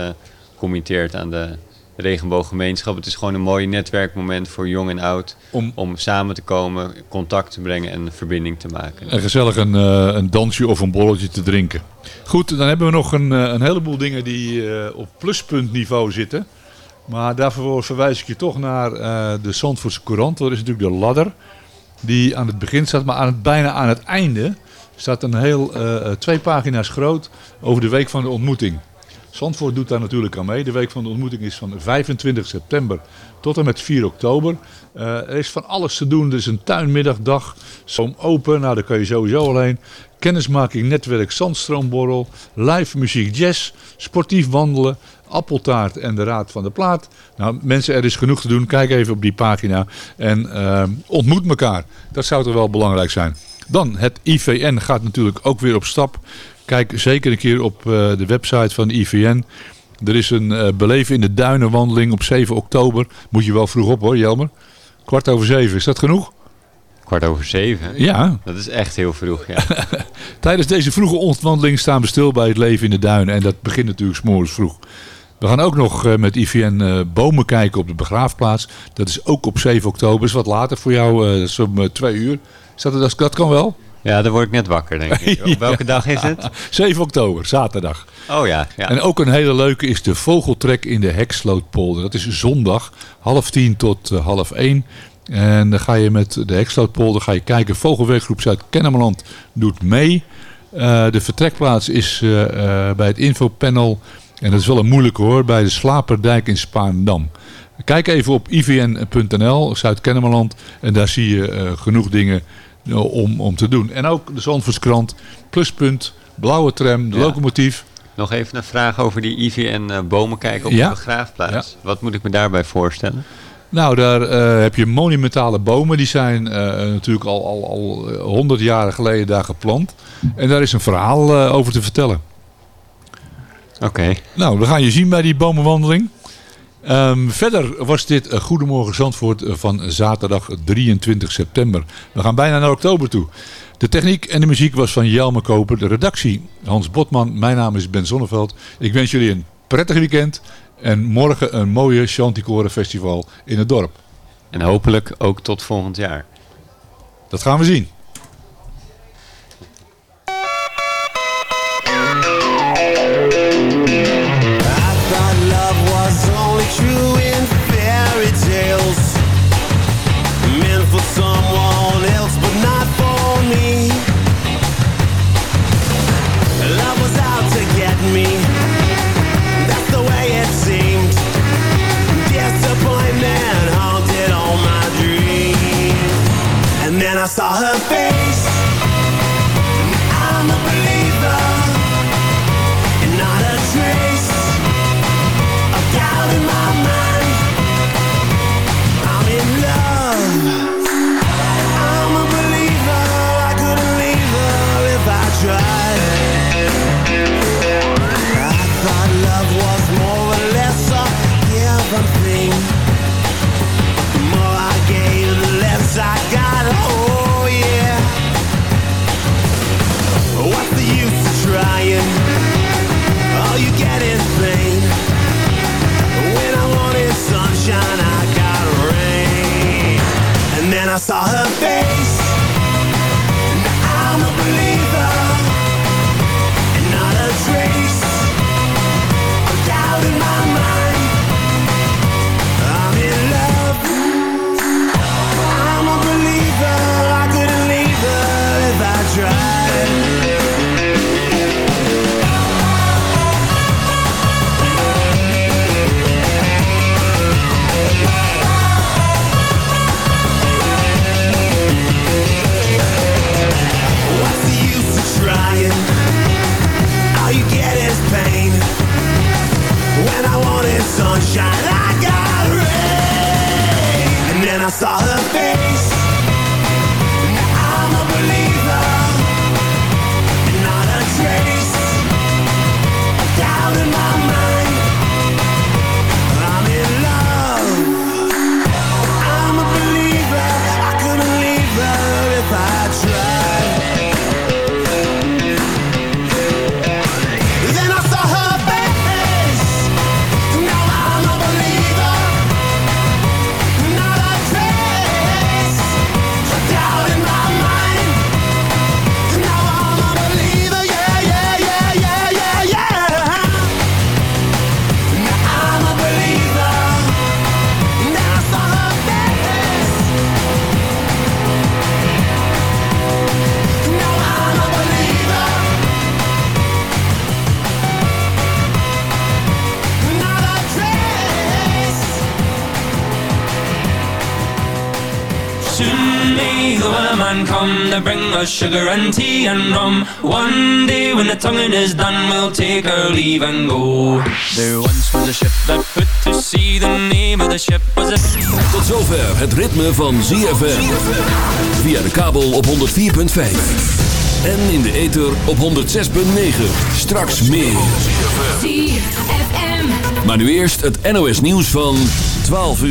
committeert aan de regenbooggemeenschap. Het is gewoon een mooi netwerkmoment voor jong en oud. Om, om samen te komen, contact te brengen en een verbinding te maken. En gezellig een, uh, een dansje of een borreltje te drinken. Goed, dan hebben we nog een, uh, een heleboel dingen die uh, op pluspuntniveau zitten. Maar daarvoor verwijs ik je toch naar de Zandvoortse Courant. Dat is natuurlijk de ladder die aan het begin staat. Maar aan het, bijna aan het einde staat een heel twee pagina's groot over de week van de ontmoeting. Zandvoort doet daar natuurlijk aan mee. De week van de ontmoeting is van 25 september tot en met 4 oktober. Uh, er is van alles te doen. Er is een tuinmiddagdag. Zoom open, nou daar kun je sowieso alleen. Kennismaking, netwerk, zandstroomborrel, live muziek, jazz, sportief wandelen, appeltaart en de Raad van de Plaat. Nou mensen, er is genoeg te doen. Kijk even op die pagina en uh, ontmoet elkaar. Dat zou toch wel belangrijk zijn. Dan, het IVN gaat natuurlijk ook weer op stap. Kijk zeker een keer op uh, de website van de IVN. Er is een uh, beleven in de duinenwandeling op 7 oktober. Moet je wel vroeg op hoor, Jelmer. Kwart over zeven, is dat genoeg? Kwart over zeven? Ja. Dat is echt heel vroeg, ja. Tijdens deze vroege wandeling staan we stil bij het leven in de duinen. En dat begint natuurlijk s'morgens vroeg. We gaan ook nog uh, met IVN uh, bomen kijken op de begraafplaats. Dat is ook op 7 oktober. Dat is wat later voor jou, is om 2 uur. Is dat, kan wel? Ja, dan word ik net wakker, denk ik. Op welke dag is het? 7 oktober, zaterdag. Oh ja, ja. En ook een hele leuke is de vogeltrek in de Hekslootpolder. Dat is zondag, half tien tot half één. En dan ga je met de Hekslootpolder ga je kijken. Vogelwerkgroep Zuid-Kennemerland doet mee. Uh, de vertrekplaats is uh, bij het infopanel. En dat is wel een moeilijke hoor. Bij de Slaperdijk in Spaandam. Kijk even op ivn.nl, Zuid-Kennemerland. En daar zie je genoeg dingen om, om te doen. En ook de Zandvoortskrant, Pluspunt, Blauwe Tram, de ja. locomotief. Nog even een vraag over die IVN uh, bomen kijken op ja. de begraafplaats. Ja. Wat moet ik me daarbij voorstellen? Nou, daar uh, heb je monumentale bomen. Die zijn uh, natuurlijk al, al, al 100 jaren geleden daar geplant. En daar is een verhaal over te vertellen. Oké. Okay. Nou, we gaan je zien bij die bomenwandeling. Um, verder was dit Goedemorgen Zandvoort van zaterdag 23 september. We gaan bijna naar oktober toe. De techniek en de muziek was van Jelme Koper. De redactie Hans Botman. Mijn naam is Ben Zonneveld. Ik wens jullie een prettig weekend. En morgen een mooie Chanticore festival in het dorp. En hopelijk ook tot volgend jaar. Dat gaan we zien. Saw her face sugar and tea and rum. One day when the tonguing is done, we'll take our leave and go. There once was a ship that put to sea. The name of the ship was a. Tot zover het ritme van ZFM. Via de kabel op 104.5. En in de ether op 106.9. Straks meer. ZFM. Maar nu eerst het NOS nieuws van 12 uur.